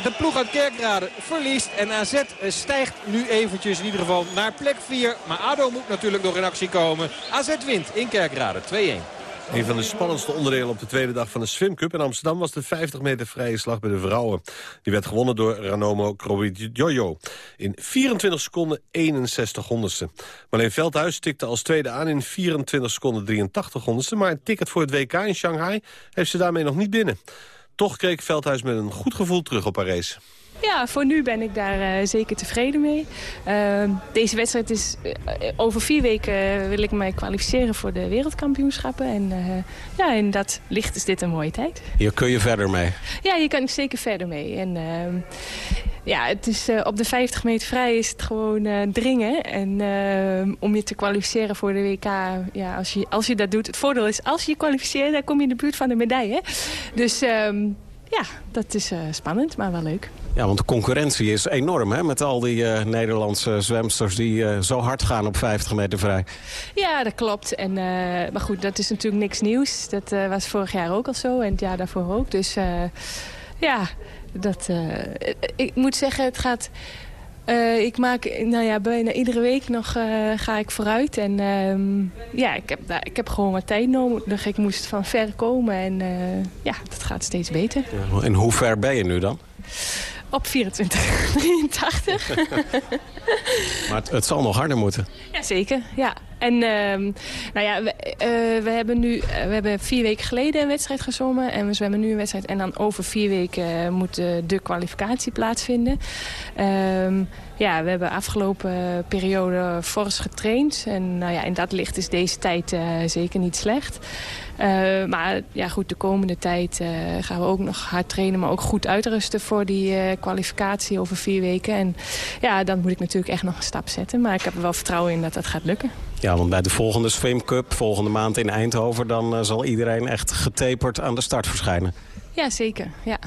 De ploeg uit Kerkrade verliest. En AZ stijgt nu eventjes in ieder geval naar plek 4. Maar ADO moet natuurlijk nog in actie komen. AZ wint in Kerkrade 2-1. Een van de spannendste onderdelen op de tweede dag van de Swim Cup in Amsterdam was de 50 meter vrije slag bij de vrouwen. Die werd gewonnen door Ranomo Krowidjojo in 24 seconden 61 honderdste. Marleen Veldhuis tikte als tweede aan in 24 seconden 83 honderdste, maar een ticket voor het WK in Shanghai heeft ze daarmee nog niet binnen. Toch kreeg Veldhuis met een goed gevoel terug op haar race. Ja, voor nu ben ik daar uh, zeker tevreden mee. Uh, deze wedstrijd is... Uh, over vier weken wil ik mij kwalificeren voor de wereldkampioenschappen. En ja, in dat licht is dit een mooie tijd. Hier kun je verder mee? Ja, hier kan ik zeker verder mee. En ehm, ja, het is, op de 50 meter vrij is het gewoon dringen. En ehm, om je te kwalificeren voor de WK, ja, als, je, als je dat doet... Het voordeel is, als je je kwalificeert, dan kom je in de buurt van de medaille. Dus ehm, ja, dat is spannend, maar wel leuk. Ja, want de concurrentie is enorm hè? met al die uh, Nederlandse zwemsters die uh, zo hard gaan op 50 meter vrij. Ja, dat klopt. En, maar goed, dat is natuurlijk niks nieuws. Dat was vorig jaar ook al zo en het jaar daarvoor ook. Dus ja, dat, ik moet zeggen, het gaat... ik maak, nou ja, bijna iedere week nog ga ik vooruit. En ja, ik heb, ik heb gewoon wat tijd nodig. Ik moest van ver komen en ja, dat gaat steeds beter. Ja, en hoe ver ben je nu dan? Op 24, 83. maar het, het, zal nog harder moeten. Jazeker, ja. En uh, nou ja, we, uh, we, hebben nu uh, we hebben vier weken geleden een wedstrijd gezongen. En we zwemmen nu een wedstrijd. En dan over vier weken moet de kwalificatie plaatsvinden. Um, ja, we hebben afgelopen periode fors getraind. En nou ja, in dat licht is deze tijd zeker niet slecht. Uh, maar ja, goed, de komende tijd uh, gaan we ook nog hard trainen... maar ook goed uitrusten voor die uh, kwalificatie over vier weken. En ja, dan moet ik natuurlijk echt nog een stap zetten. Maar ik heb er wel vertrouwen in dat dat gaat lukken. Ja, want bij de volgende Swim Cup, volgende maand in Eindhoven... dan zal iedereen echt getaperd aan de start verschijnen. Ja, zeker, ja.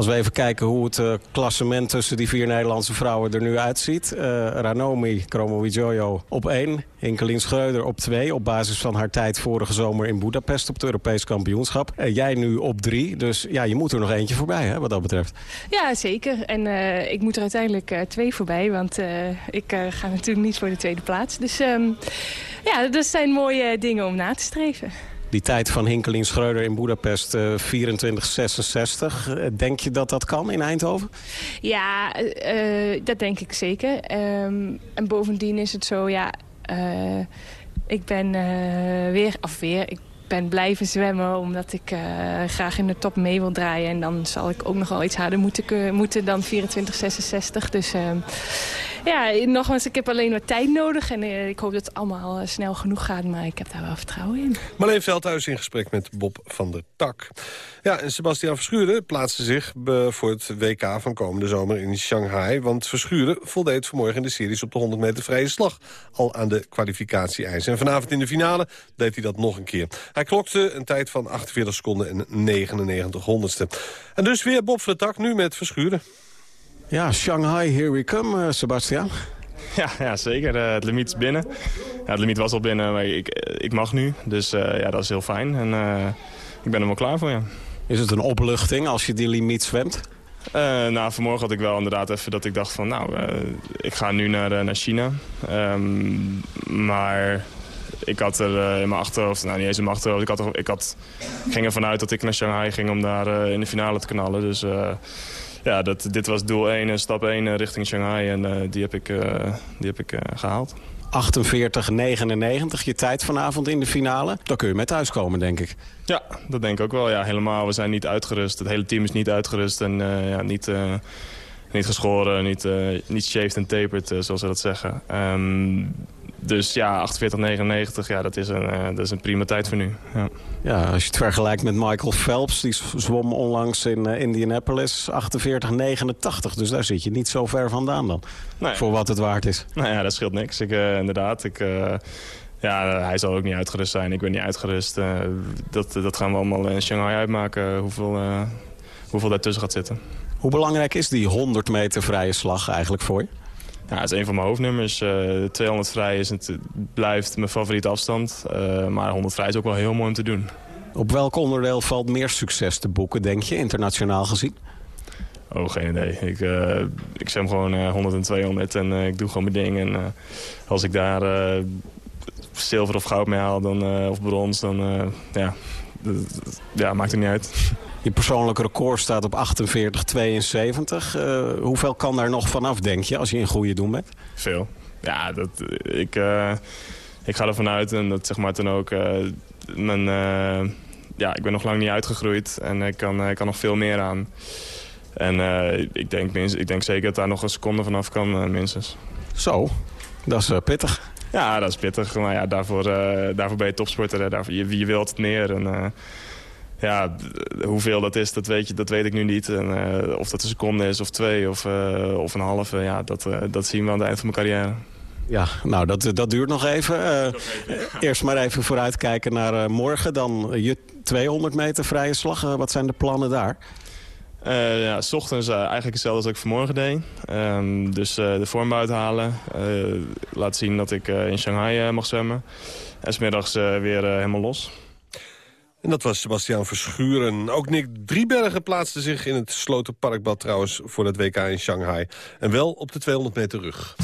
Als we even kijken hoe het uh, klassement tussen die vier Nederlandse vrouwen er nu uitziet. Uh, Ranomi Kromowidjojo op 1. Hinkelien Schreuder op 2. Op basis van haar tijd vorige zomer in Budapest op het Europees kampioenschap. Uh, jij nu op 3. Dus ja, je moet er nog eentje voorbij hè, wat dat betreft. Ja, zeker. En ik moet er uiteindelijk twee voorbij. Want ik ga natuurlijk niet voor de tweede plaats. Dus um, ja, dat zijn mooie dingen om na te streven. Die tijd van Hinkelien Schreuder in Boedapest, uh, 24-66. Denk je dat dat kan in Eindhoven? Ja, uh, dat denk ik zeker. Um, en bovendien is het zo, ja... Ik ben weer, of weer... Ik ben blijven zwemmen omdat ik graag in de top mee wil draaien. En dan zal ik ook nog wel iets harder moeten, moeten dan 24-66. Dus ja, nogmaals, ik heb alleen wat tijd nodig. En uh, ik hoop dat het allemaal uh, snel genoeg gaat. Maar ik heb daar wel vertrouwen in. Marleen Veldhuis in gesprek met Bob van der Tak. Ja, en Sebastian Verschuren plaatste zich voor het WK van komende zomer in Shanghai. Want Verschuren voldeed vanmorgen in de series op de 100 meter vrije slag. Al aan de kwalificatie-eisen. En vanavond in de finale deed hij dat nog een keer. Hij klokte een tijd van 48 seconden en 99 honderdste. En dus weer Bob van der Tak, nu met Verschuren. Ja, Shanghai, here we come, eh, Sebastian. Ja, ja zeker. Eh, het limiet is binnen. Ja, het limiet was al binnen, maar ik, ik mag nu. Dus eh, ja, dat is heel fijn. En eh, ik ben er wel klaar voor, ja. Is het een opluchting als je die limiet zwemt? Eh, nou, vanmorgen had ik wel inderdaad even dat ik dacht van... nou, eh, ik ga nu naar, eh, naar China. Ehm, maar ik had er eh, in mijn achterhoofd... nou, niet eens in mijn achterhoofd. Ik, had, er- ik, had, ik ging ervan uit dat ik naar Shanghai ging om daar eh, in de finale te knallen. Dus eh, ja, dat, dit was doel 1, stap 1 richting Shanghai. En eh, die heb ik, eh, die heb ik eh, gehaald. 48-99, je tijd vanavond in de finale. Dan kun je met thuiskomen, denk ik. Ja, dat denk ik ook wel. Ja, helemaal. We zijn niet uitgerust. Het hele team is niet uitgerust en eh, ja, niet, eh, niet geschoren, niet, eh, niet shaved en tapered, eh, zoals ze dat zeggen. Ehm, dus ja, 48, 99, ja, dat is een, eh, dat is een prima tijd voor nu. Ja. Ja, als je het vergelijkt met Michael Phelps, die zwom onlangs in eh, Indianapolis 48-89. Dus daar zit je niet zo ver vandaan dan, Nee. voor wat het waard is. Nou ja, dat scheelt niks. Ik, eh, inderdaad, ik, ja, hij zal ook niet uitgerust zijn. Ik ben niet uitgerust. Dat, dat gaan we allemaal in Shanghai uitmaken, hoeveel, hoeveel daartussen gaat zitten. Hoe belangrijk is die 100 meter vrije slag eigenlijk voor je? Ja, het is een van mijn hoofdnummers. Eh 200 vrij is het, blijft mijn favoriete afstand. Eh, maar 100 vrij is ook wel heel mooi om te doen. Op welk onderdeel valt meer succes te boeken, denk je, internationaal gezien? Oh, geen idee. Ik, eh ik zwem gewoon eh, 100 en 200 en eh, ik doe gewoon mijn ding. En eh, als ik daar eh, zilver of goud mee haal dan, eh, of brons, dan eh, ja, ja, maakt het niet uit. Je persoonlijke record staat op 48-72. Eh, hoeveel kan daar nog vanaf, denk je, als je in goede doen bent? Veel. Ja, dat, ik, eh, ik ga ervan uit en dat zeg maar dan ook... eh, mijn, eh, ja, ik ben nog lang niet uitgegroeid en ik kan, ik kan nog veel meer aan. En eh, ik, denk, minst- ik denk zeker dat daar nog een seconde vanaf kan, eh, minstens. Zo, dat is eh, pittig. Ja, dat is pittig. Maar ja, daarvoor, eh, daarvoor ben je topsporter. Daarvoor, je, je wilt het meer. En, eh, ja, hoeveel dat is, dat weet, je, dat weet ik nu niet. En, eh, of dat een seconde is, of twee, of, of een halve. Ja, dat, dat zien we aan het eind van mijn carrière. Ja, nou, dat, dat duurt nog even. Eerst maar even vooruitkijken naar morgen. Dan je 200 meter vrije slag. Wat zijn de plannen daar? Eh, ja, s ochtends eh, eigenlijk hetzelfde als ik vanmorgen deed. Ehm, dus eh, de vorm uithalen. eh laten zien dat ik in Shanghai mag zwemmen. En smiddags weer helemaal los. En dat was Sebastiaan Verschuren. Ook Nick Driebergen plaatste zich in het Slotenparkbad trouwens... voor het WK in Shanghai. En wel op de 200 meter rug.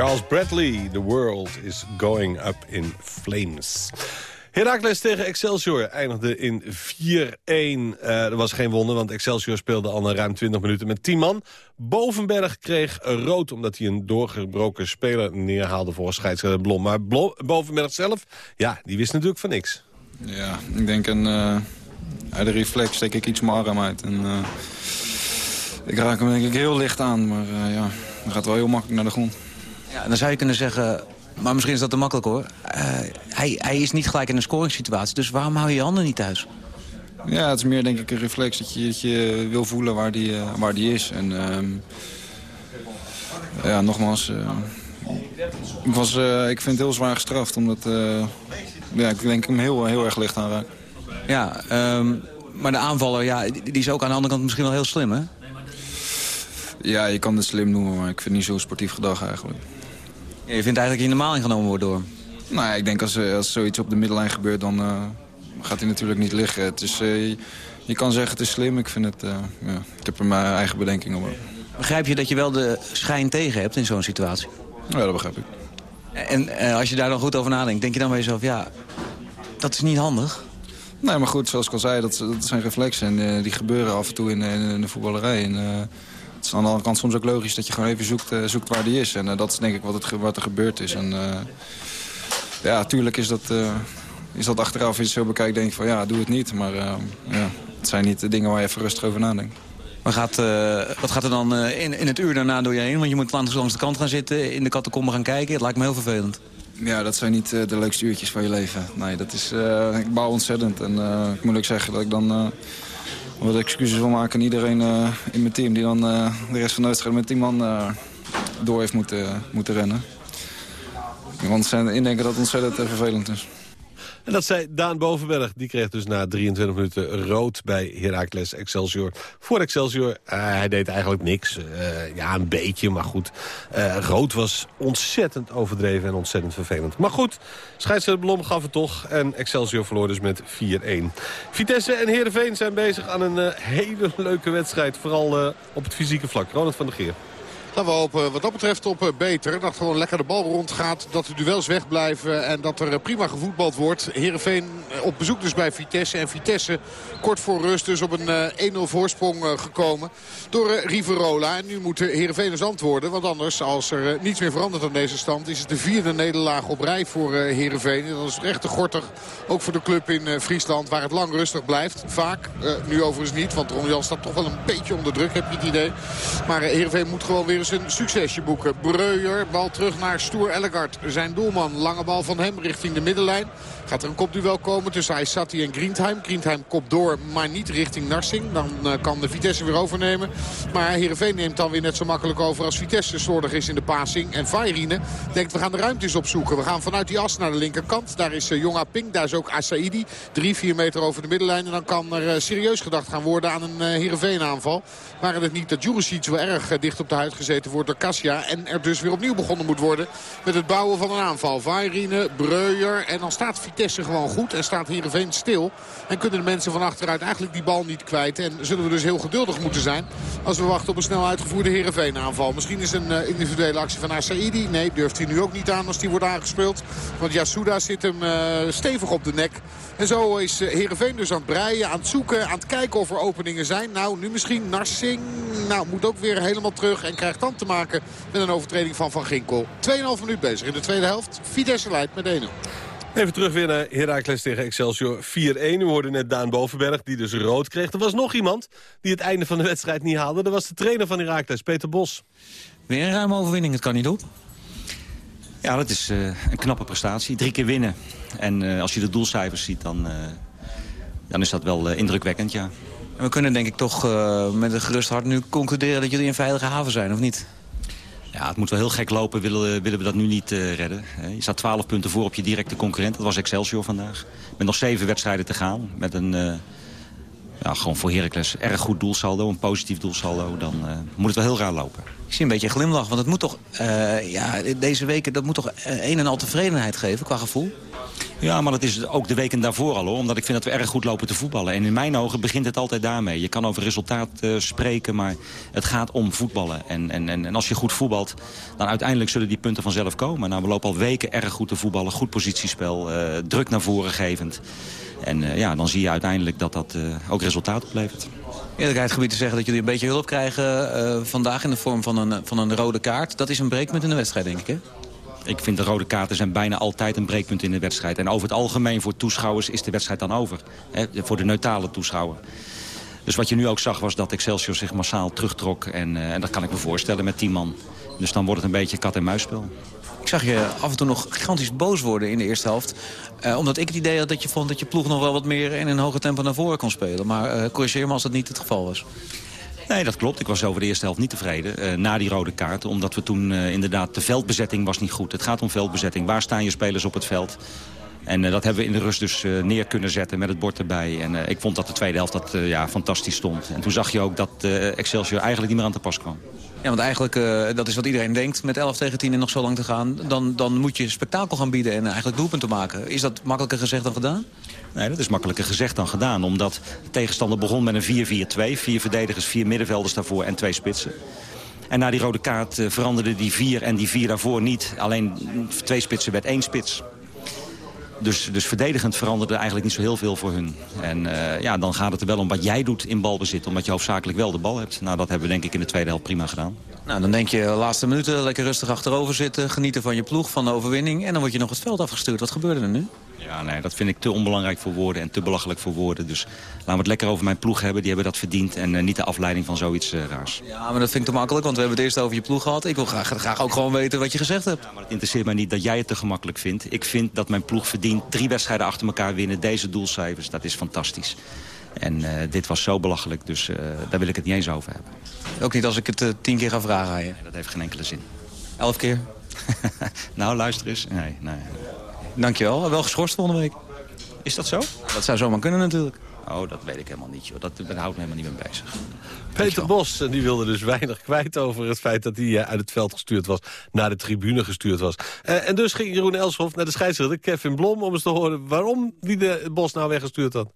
Charles Bradley, The World is Going Up in Flames. Heracles tegen Excelsior eindigde in 4-1. Eh, er was geen wonder, want Excelsior speelde al na ruim 20 minuten met 10 man. Bovenberg kreeg rood omdat hij een doorgebroken speler neerhaalde voor scheidsrechter Blom. Maar Blom, Bovenberg zelf, ja, die wist natuurlijk van niks. Ja, ik denk een, eh, uit de reflex steek ik iets mijn arm uit. En, eh, ik raak hem denk ik heel licht aan, maar eh, ja, dan gaat wel heel makkelijk naar de grond. Ja, dan zou je kunnen zeggen, maar misschien is dat te makkelijk hoor. Eh, hij, hij is niet gelijk in een scoringssituatie, dus waarom hou je je handen niet thuis? Ja, het is meer denk ik een reflex dat je, dat je wil voelen waar die, eh, waar die is. En ehm, ja, nogmaals, eh, ik, was, ik vind het heel zwaar gestraft, omdat ja, ik denk hem heel, heel erg licht aanraak. Ja, ehm, maar de aanvaller, ja, die is ook aan de andere kant misschien wel heel slim hè? Ja, je kan het slim noemen, maar ik vind het niet zo sportief gedag eigenlijk. Ja, je vindt eigenlijk dat je normaal ingenomen wordt door hem? Nou ja, ik denk als, eh, als zoiets op de middellijn gebeurt, dan eh, gaat hij natuurlijk niet liggen. Het is, eh, je, je kan zeggen het is slim, ik vind het, ja, ik heb er mijn eigen bedenking op. Begrijp je dat je wel de schijn tegen hebt in zo'n situatie? Ja, dat begrijp ik. En als je daar dan goed over nadenkt, denk je dan bij jezelf... ja, dat is niet handig. Nee, maar goed, zoals ik al zei, dat, dat zijn reflexen. En die gebeuren af en toe in, in, in de voetballerij. En, het is aan de andere kant soms ook logisch dat je gewoon even zoekt, eh, zoekt waar die is. En eh, dat is denk ik wat, het, wat er gebeurd is. En eh, ja, natuurlijk is dat, is dat achteraf, als je het zo bekijkt, denk je van ja, doe het niet. Maar ja, het zijn niet de dingen waar je even rustig over nadenkt. Maar gaat, wat gaat er dan in, in het uur daarna door je heen? Want je moet langs, de kant gaan zitten, in de catacombe gaan kijken. Het lijkt me heel vervelend. Ja, dat zijn niet de leukste uurtjes van je leven. Nee, dat is, ik bouw ontzettend. En ik moet ook zeggen dat ik dan wat excuses wil maken aan iedereen eh, in mijn team... die dan eh, de rest van de wedstrijd met die man eh, door heeft moeten, moeten rennen. Want zijn indenken dat ontzettend vervelend is. Dat zei Daan Bovenberg. Die kreeg dus na 23 minuten rood bij Heracles Excelsior. Voor Excelsior, eh, hij deed eigenlijk niks. Eh, ja, een beetje, maar goed. Eh, rood was ontzettend overdreven en ontzettend vervelend. Maar goed, scheidsrechter Blom gaf het toch. En Excelsior verloor dus met 4-1. Vitesse en Heerenveen zijn bezig aan een hele leuke wedstrijd. Vooral op het fysieke vlak. Ronald van der Geer. Dan we hopen wat dat betreft op eh, beter. Dat gewoon lekker de bal rondgaat. Dat de duels wegblijven. En dat er eh, prima gevoetbald wordt. Heerenveen eh, op bezoek dus bij Vitesse. En Vitesse kort voor rust dus op een eh, 1-0 voorsprong gekomen. Door Riverola. En nu moeten Heerenveeners antwoorden. Want anders als er niets meer verandert aan deze stand. Is het de vierde nederlaag op rij voor Heerenveen. En dat is echt te gortig. Ook voor de club in Friesland. Waar het lang rustig blijft. Vaak. Nu overigens niet. Want Ron Jan staat toch wel een beetje onder druk. Heb je het idee. Maar Heerenveen moet gewoon weer eens een succesje boeken. Breuer, bal terug naar Stoer Ellegard. Zijn doelman, lange bal van hem richting de middenlijn. Gaat er een kopduel komen tussen Aysati en Griendheim. Griendheim kop door, maar niet richting Narsing. Dan eh, kan de Vitesse weer overnemen. Maar Heerenveen neemt dan weer net zo makkelijk over als Vitesse slordig is in de passing. En Vairine denkt we gaan de ruimtes opzoeken. We gaan vanuit die as naar de linkerkant. Daar is uh, Jonga Ping, daar is ook Asaidi. Drie, vier meter over de middenlijn. En dan kan er eh, serieus gedacht gaan worden aan een Heerenveen aanval. Waren het niet dat Juricic wel erg eh, dicht op de huid gezeten wordt door Cassia. En er dus weer opnieuw begonnen moet worden met het bouwen van een aanval. Vairine, Breuer en dan staat Vitesse gewoon goed. En staat Heerenveen stil. En kunnen de mensen van achteruit eigenlijk die bal niet kwijt. En zullen we dus heel geduldig moeten zijn als we wachten op een snel uitgevoerde Heerenveen aanval. Misschien is een uh, individuele actie van Asaidi. Nee, durft hij nu ook niet aan als die wordt aangespeeld. Want Yasuda zit hem uh, stevig op de nek. En zo is uh, Heerenveen dus aan het breien, aan het zoeken, aan het kijken of er openingen zijn. Nou, nu misschien Narsing. Nou, moet ook weer helemaal terug en krijgt dan te maken met een overtreding van Van Ginkel. 2,5 minuut bezig in de tweede helft. Vitesse leidt met 1-0. Even terug weer naar Heracles tegen Excelsior 4-1. We hoorden net Daan Bovenberg, die dus rood kreeg. Er was nog iemand die het einde van de wedstrijd niet haalde. Dat was de trainer van Heracles, Peter Bos. Weer een ruime overwinning, het kan niet op. Ja, dat is uh, een knappe prestatie. Drie keer winnen. En uh, als je de doelcijfers ziet, dan, uh, dan is dat wel indrukwekkend, ja. En we kunnen denk ik toch met een gerust hart nu concluderen dat jullie een veilige haven zijn, of niet? Ja, het moet wel heel gek lopen, willen, willen we dat nu niet uh, redden. Je staat 12 punten voor op je directe concurrent. Dat was Excelsior vandaag. Met nog zeven wedstrijden te gaan. Met een, uh, ja, gewoon voor Heracles erg goed doelsaldo, een positief doelsaldo. Dan uh, moet het wel heel raar lopen. Ik zie een beetje een glimlach, want het moet toch, ja, deze weken dat moet toch een en al tevredenheid geven qua gevoel? Ja, maar dat is ook de weken daarvoor al hoor. Omdat ik vind dat we erg goed lopen te voetballen. En in mijn ogen begint het altijd daarmee. Je kan over resultaat eh, spreken, maar het gaat om voetballen. En, en, en, en als je goed voetbalt, dan uiteindelijk zullen die punten vanzelf komen. Nou, we lopen al weken erg goed te voetballen. Goed positiespel, eh, druk naar voren gevend. En eh, ja, dan zie je uiteindelijk dat dat ook resultaat oplevert. Eerlijkheid gebied te zeggen dat jullie een beetje hulp krijgen vandaag in de vorm van een, van een rode kaart. Dat is een breekpunt in de wedstrijd, denk ik, hè? Ik vind de rode kaarten zijn bijna altijd een breekpunt in de wedstrijd. En over het algemeen voor toeschouwers is de wedstrijd dan over. Hè, voor de neutrale toeschouwer. Dus wat je nu ook zag was dat Excelsior zich massaal terugtrok. En, eh, en dat kan ik me voorstellen met 10 man. Dus dan wordt het een beetje kat-en-muisspel. Ik zag je af en toe nog gigantisch boos worden in de eerste helft. Eh, omdat ik het idee had dat je vond dat je ploeg nog wel wat meer in een hoger tempo naar voren kon spelen. Maar eh, corrigeer me als dat niet het geval was. Nee, dat klopt. Ik was over de eerste helft niet tevreden. eh, na die rode kaart. Omdat we toen eh, inderdaad... De veldbezetting was niet goed. Het gaat om veldbezetting. Waar staan je spelers op het veld? En eh, dat hebben we in de rust dus neer kunnen zetten met het bord erbij. En ik vond dat de tweede helft dat, ja, fantastisch stond. En toen zag je ook dat Excelsior eigenlijk niet meer aan te pas kwam. Ja, want eigenlijk, dat is wat iedereen denkt, met 11 tegen 10 en nog zo lang te gaan. Dan, dan moet je spektakel gaan bieden en eigenlijk doelpunten maken. Is dat makkelijker gezegd dan gedaan? Nee, dat is makkelijker gezegd dan gedaan. Omdat de tegenstander begon met een 4-4-2. Vier verdedigers, vier middenvelders daarvoor en twee spitsen. En na die rode kaart eh, veranderden die vier en die vier daarvoor niet. Alleen twee spitsen werd één spits. Dus, dus verdedigend veranderde eigenlijk niet zo heel veel voor hun. En eh, ja, dan gaat het er wel om wat jij doet in balbezit. Omdat je hoofdzakelijk wel de bal hebt. Nou, dat hebben we denk ik in de tweede helft prima gedaan. Nou, dan denk je, laatste minuten, lekker rustig achterover zitten... genieten van je ploeg, van de overwinning... en dan word je nog het veld afgestuurd. Wat gebeurde er nu? Ja, nee, dat vind ik te onbelangrijk voor woorden en te belachelijk voor woorden. Dus laten we het lekker over mijn ploeg hebben. Die hebben dat verdiend en eh, niet de afleiding van zoiets eh, raars. Ja, maar dat vind ik te makkelijk, want we hebben het eerst over je ploeg gehad. Ik wil graag, graag ook gewoon weten wat je gezegd hebt. Maar het interesseert mij niet dat jij het te gemakkelijk vindt. Ik vind dat mijn ploeg verdient drie wedstrijden achter elkaar winnen. Deze doelcijfers, dat is fantastisch. En eh, dit was zo belachelijk, dus eh, daar wil ik het niet eens over hebben. Ook niet als ik het eh, tien keer ga vragen aan je. dat heeft geen enkele zin. Elf keer? nou, luister eens. Nee, nee. Dankjewel. Wel geschorst volgende week. Is dat zo? Dat zou zomaar kunnen natuurlijk. Oh, dat weet ik helemaal niet, joh. Dat, daar houdt me helemaal niet mee bezig. Peter Bos die wilde dus weinig kwijt over het feit dat hij uit het veld gestuurd was. Naar de tribune gestuurd was. Eh, en dus ging Jeroen Elshoff naar de scheidsrechter Kevin Blom... om eens te horen waarom die de Bos nou weggestuurd had.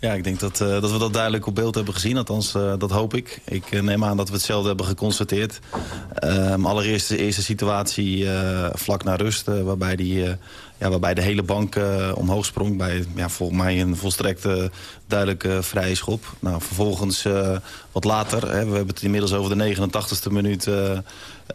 Ja, ik denk dat, eh, dat we dat duidelijk op beeld hebben gezien. Althans, eh, dat hoop ik. Ik eh, neem aan dat we hetzelfde hebben geconstateerd. Ehm, allereerst de eerste situatie vlak na rust... waarbij, die, ja, waarbij de hele bank omhoog sprong... bij ja, volgens mij een volstrekte duidelijke vrije schop. Nou, vervolgens wat later, hè, we hebben het inmiddels over de 89ste minuut...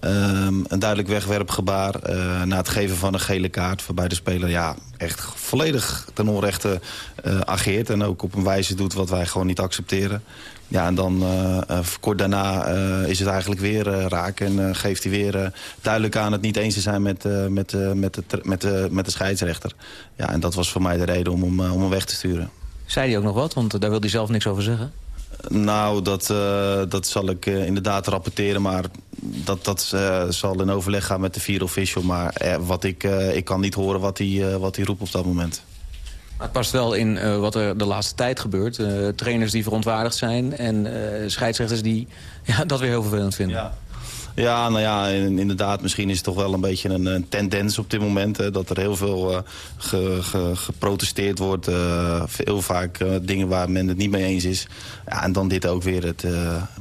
eh, ehm, een duidelijk wegwerpgebaar eh, na het geven van een gele kaart... waarbij de speler ja, echt volledig ten onrechte eh, ageert... en ook op een wijze doet wat wij gewoon niet accepteren. Ja, en dan eh, kort daarna is het eigenlijk weer raak... en geeft hij weer duidelijk aan het niet eens te zijn met, met, met, de, met, de, met de scheidsrechter. Ja, en dat was voor mij de reden om hem, om hem weg te sturen. Zei hij ook nog wat? Want daar wil hij zelf niks over zeggen. Nou, dat, eh, dat zal ik eh, inderdaad rapporteren, maar dat, dat eh, zal in overleg gaan met de vier official. Maar wat ik, ik kan niet horen wat hij, wat hij roept op dat moment. Maar het past wel in wat er de laatste tijd gebeurt. Trainers die verontwaardigd zijn en scheidsrechters die ja, dat weer heel vervelend vinden. Ja. Ja, nou ja, in- inderdaad. Misschien is het toch wel een beetje een, een tendens op dit moment. Hè, dat er heel veel eh, ge- ge- geprotesteerd wordt. eh, heel vaak eh, dingen waar men het niet mee eens is. Ja, en dan dit ook weer. Het, eh,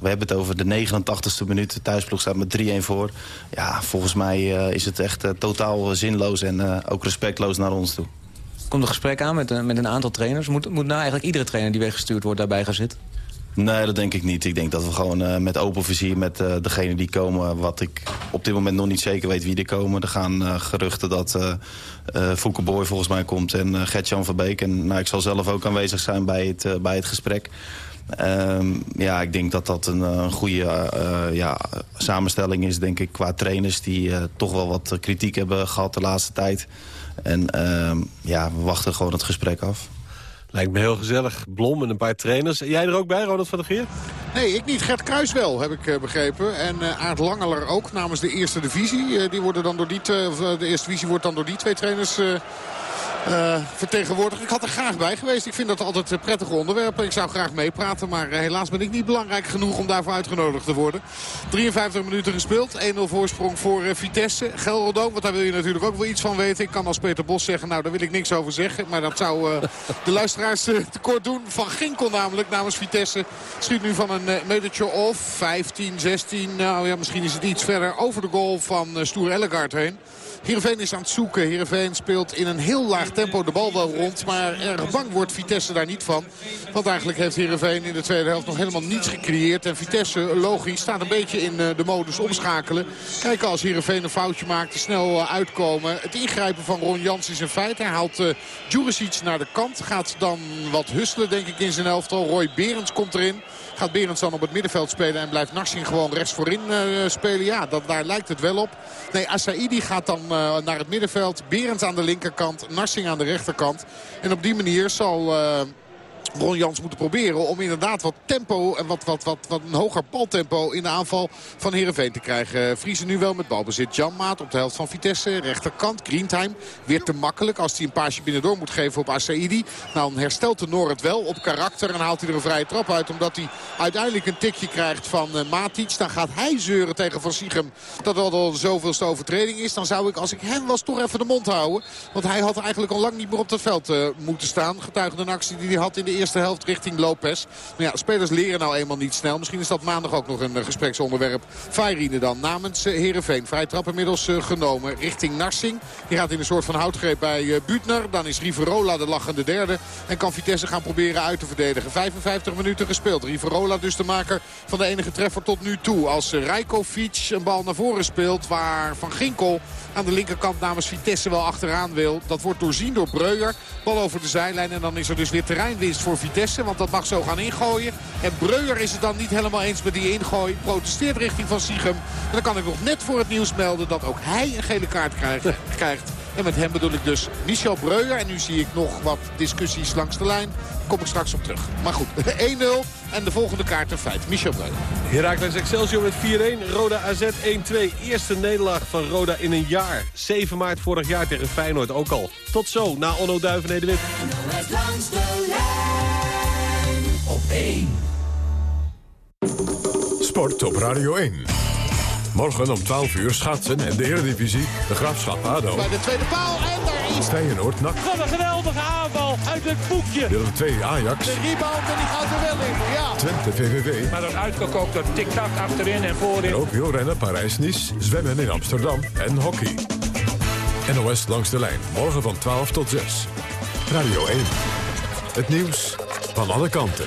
we hebben het over de 89ste minuut. De thuisploeg staat met 3-1 voor. Ja, volgens mij eh, is het echt eh, totaal eh, zinloos en eh, ook respectloos naar ons toe. Komt een gesprek aan met, een- met een aantal trainers. Moet, moet nou eigenlijk iedere trainer die weggestuurd wordt daarbij gaan zitten? Nee, dat denk ik niet. Ik denk dat we gewoon eh, met open vizier met eh degene die komen... wat ik op dit moment nog niet zeker weet wie er komen. Er gaan eh, geruchten dat Fouke Boy volgens mij komt en uh, Gert-Jan Verbeek. En nou, ik zal zelf ook aanwezig zijn bij het, bij het gesprek. Ehm, ja, ik denk dat dat een, een goede ja, samenstelling is, denk ik, qua trainers... die toch wel wat kritiek hebben gehad de laatste tijd. En ehm, ja, we wachten gewoon het gesprek af. Lijkt me heel gezellig. Blom en een paar trainers. Jij er ook bij, Ronald van der Geer? Nee, ik niet. Gert Kruis wel, heb ik eh, begrepen. En eh, Aard Langeler ook namens de eerste divisie. Eh, die worden dan door die de eerste divisie wordt dan door die twee trainers eh, vertegenwoordigd. Ik had er graag bij geweest. Ik vind dat altijd eh, prettige onderwerpen. Ik zou graag meepraten, maar eh, helaas ben ik niet belangrijk genoeg om daarvoor uitgenodigd te worden. 53 minuten gespeeld. 1-0 voorsprong voor Vitesse. Gelredome, want daar wil je natuurlijk ook wel iets van weten. Ik kan als Peter Bos zeggen, nou daar wil ik niks over zeggen. Maar dat zou de luisteraars tekort doen. Van Ginkel namelijk namens Vitesse. Schiet nu van een metertje of 15, 16. Nou ja, misschien is het iets verder over de goal van Stoer Ellegaard heen. Heerenveen is aan het zoeken. Heerenveen speelt in een heel laag tempo de bal wel rond. Maar erg bang wordt Vitesse daar niet van. Want eigenlijk heeft Heerenveen in de tweede helft nog helemaal niets gecreëerd. En Vitesse, logisch, staat een beetje in eh, de modus omschakelen. Kijken als Heerenveen een foutje maakt, snel eh, uitkomen. Het ingrijpen van Ron Jans is een feit. Hij haalt uh, Juricic naar de kant. Gaat dan wat husselen, denk ik, in zijn elftal. Roy Berends komt erin. Gaat Berends dan op het middenveld spelen en blijft Narsing gewoon rechts voorin spelen? Ja, dat, daar lijkt het wel op. Nee, Asaidi gaat dan naar het middenveld. Berends aan de linkerkant, Narsing aan de rechterkant. En op die manier zal... Ron Jans moeten proberen om inderdaad wat tempo en wat, wat, wat, wat een hoger baltempo in de aanval van Heerenveen te krijgen. Vriezen nu wel met balbezit. Jan Maat op de helft van Vitesse. Rechterkant. Greentime weer te makkelijk als hij een paasje binnendoor moet geven op Asaidi. Nou, dan herstelt de Noor het wel op karakter en haalt hij er een vrije trap uit. Omdat hij uiteindelijk een tikje krijgt van uh, Matic. Dan gaat hij zeuren tegen Van Siegem dat dat al zoveelste overtreding is. Dan zou ik, als ik hem was, toch even de mond houden. Want hij had eigenlijk al lang niet meer op dat veld uh, moeten staan. Getuigende een actie die hij had in de eerste helft richting Lopez. Maar ja, spelers leren nou eenmaal niet snel. Misschien is dat maandag ook nog een uh, gespreksonderwerp. Fairine dan namens uh, Heerenveen. Vrij trap inmiddels uh, genomen richting Narsing. Die gaat in een soort van houtgreep bij Butner. Dan is Riverola de lachende derde. En kan Vitesse gaan proberen uit te verdedigen. 55 minuten gespeeld. Riverola dus de maker van de enige treffer tot nu toe. Als Rijkovic een bal naar voren speelt waar Van Ginkel aan de linkerkant namens Vitesse wel achteraan wil. Dat wordt doorzien door Breuer. Bal over de zijlijn en dan is er dus weer terreinwinst voor Vitesse. Want dat mag zo gaan ingooien. En Breuer is het dan niet helemaal eens met die ingooi. Protesteert richting Van Siegem. En dan kan ik nog net voor het nieuws melden dat ook hij een gele kaart krijgt. krijgt. En met hem bedoel ik dus Michel Breuer. En nu zie ik nog wat discussies langs de lijn. Daar kom ik straks op terug. Maar goed, 1-0 en de volgende kaart een feit. Michel Breuer. Heracles Excelsior met 4-1. Roda AZ 1-2. Eerste nederlaag van Roda in een jaar. 7 maart vorig jaar tegen Feyenoord ook al. Tot zo, na Onno Duiven Nederwit. Langs de lijn op 1. Sport op Radio 1. Morgen om 12 uur schaatsen en de Eredivisie. De Graafschap ADO. Bij de tweede paal en daar is... Feyenoord NAC. Wat een geweldige aanval uit het boekje. Willem 2 Ajax. De rebound en die gaat er wel in. Ja. Twente VVV. Maar dan uitgekookt door tik-tak achterin en voorin. En ook wielrennen Parijs-Nice, zwemmen in Amsterdam en hockey. NOS langs de lijn. Morgen van 12 tot 6. Radio 1. Het nieuws van alle kanten.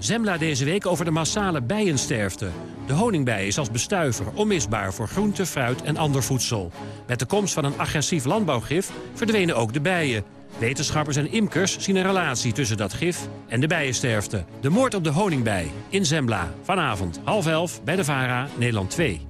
Zembla deze week over de massale bijensterfte. De honingbij is als bestuiver onmisbaar voor groente, fruit en ander voedsel. Met de komst van een agressief landbouwgif verdwenen ook de bijen. Wetenschappers en imkers zien een relatie tussen dat gif en de bijensterfte. De moord op de honingbij in Zembla. Vanavond half elf bij de VARA, Nederland 2.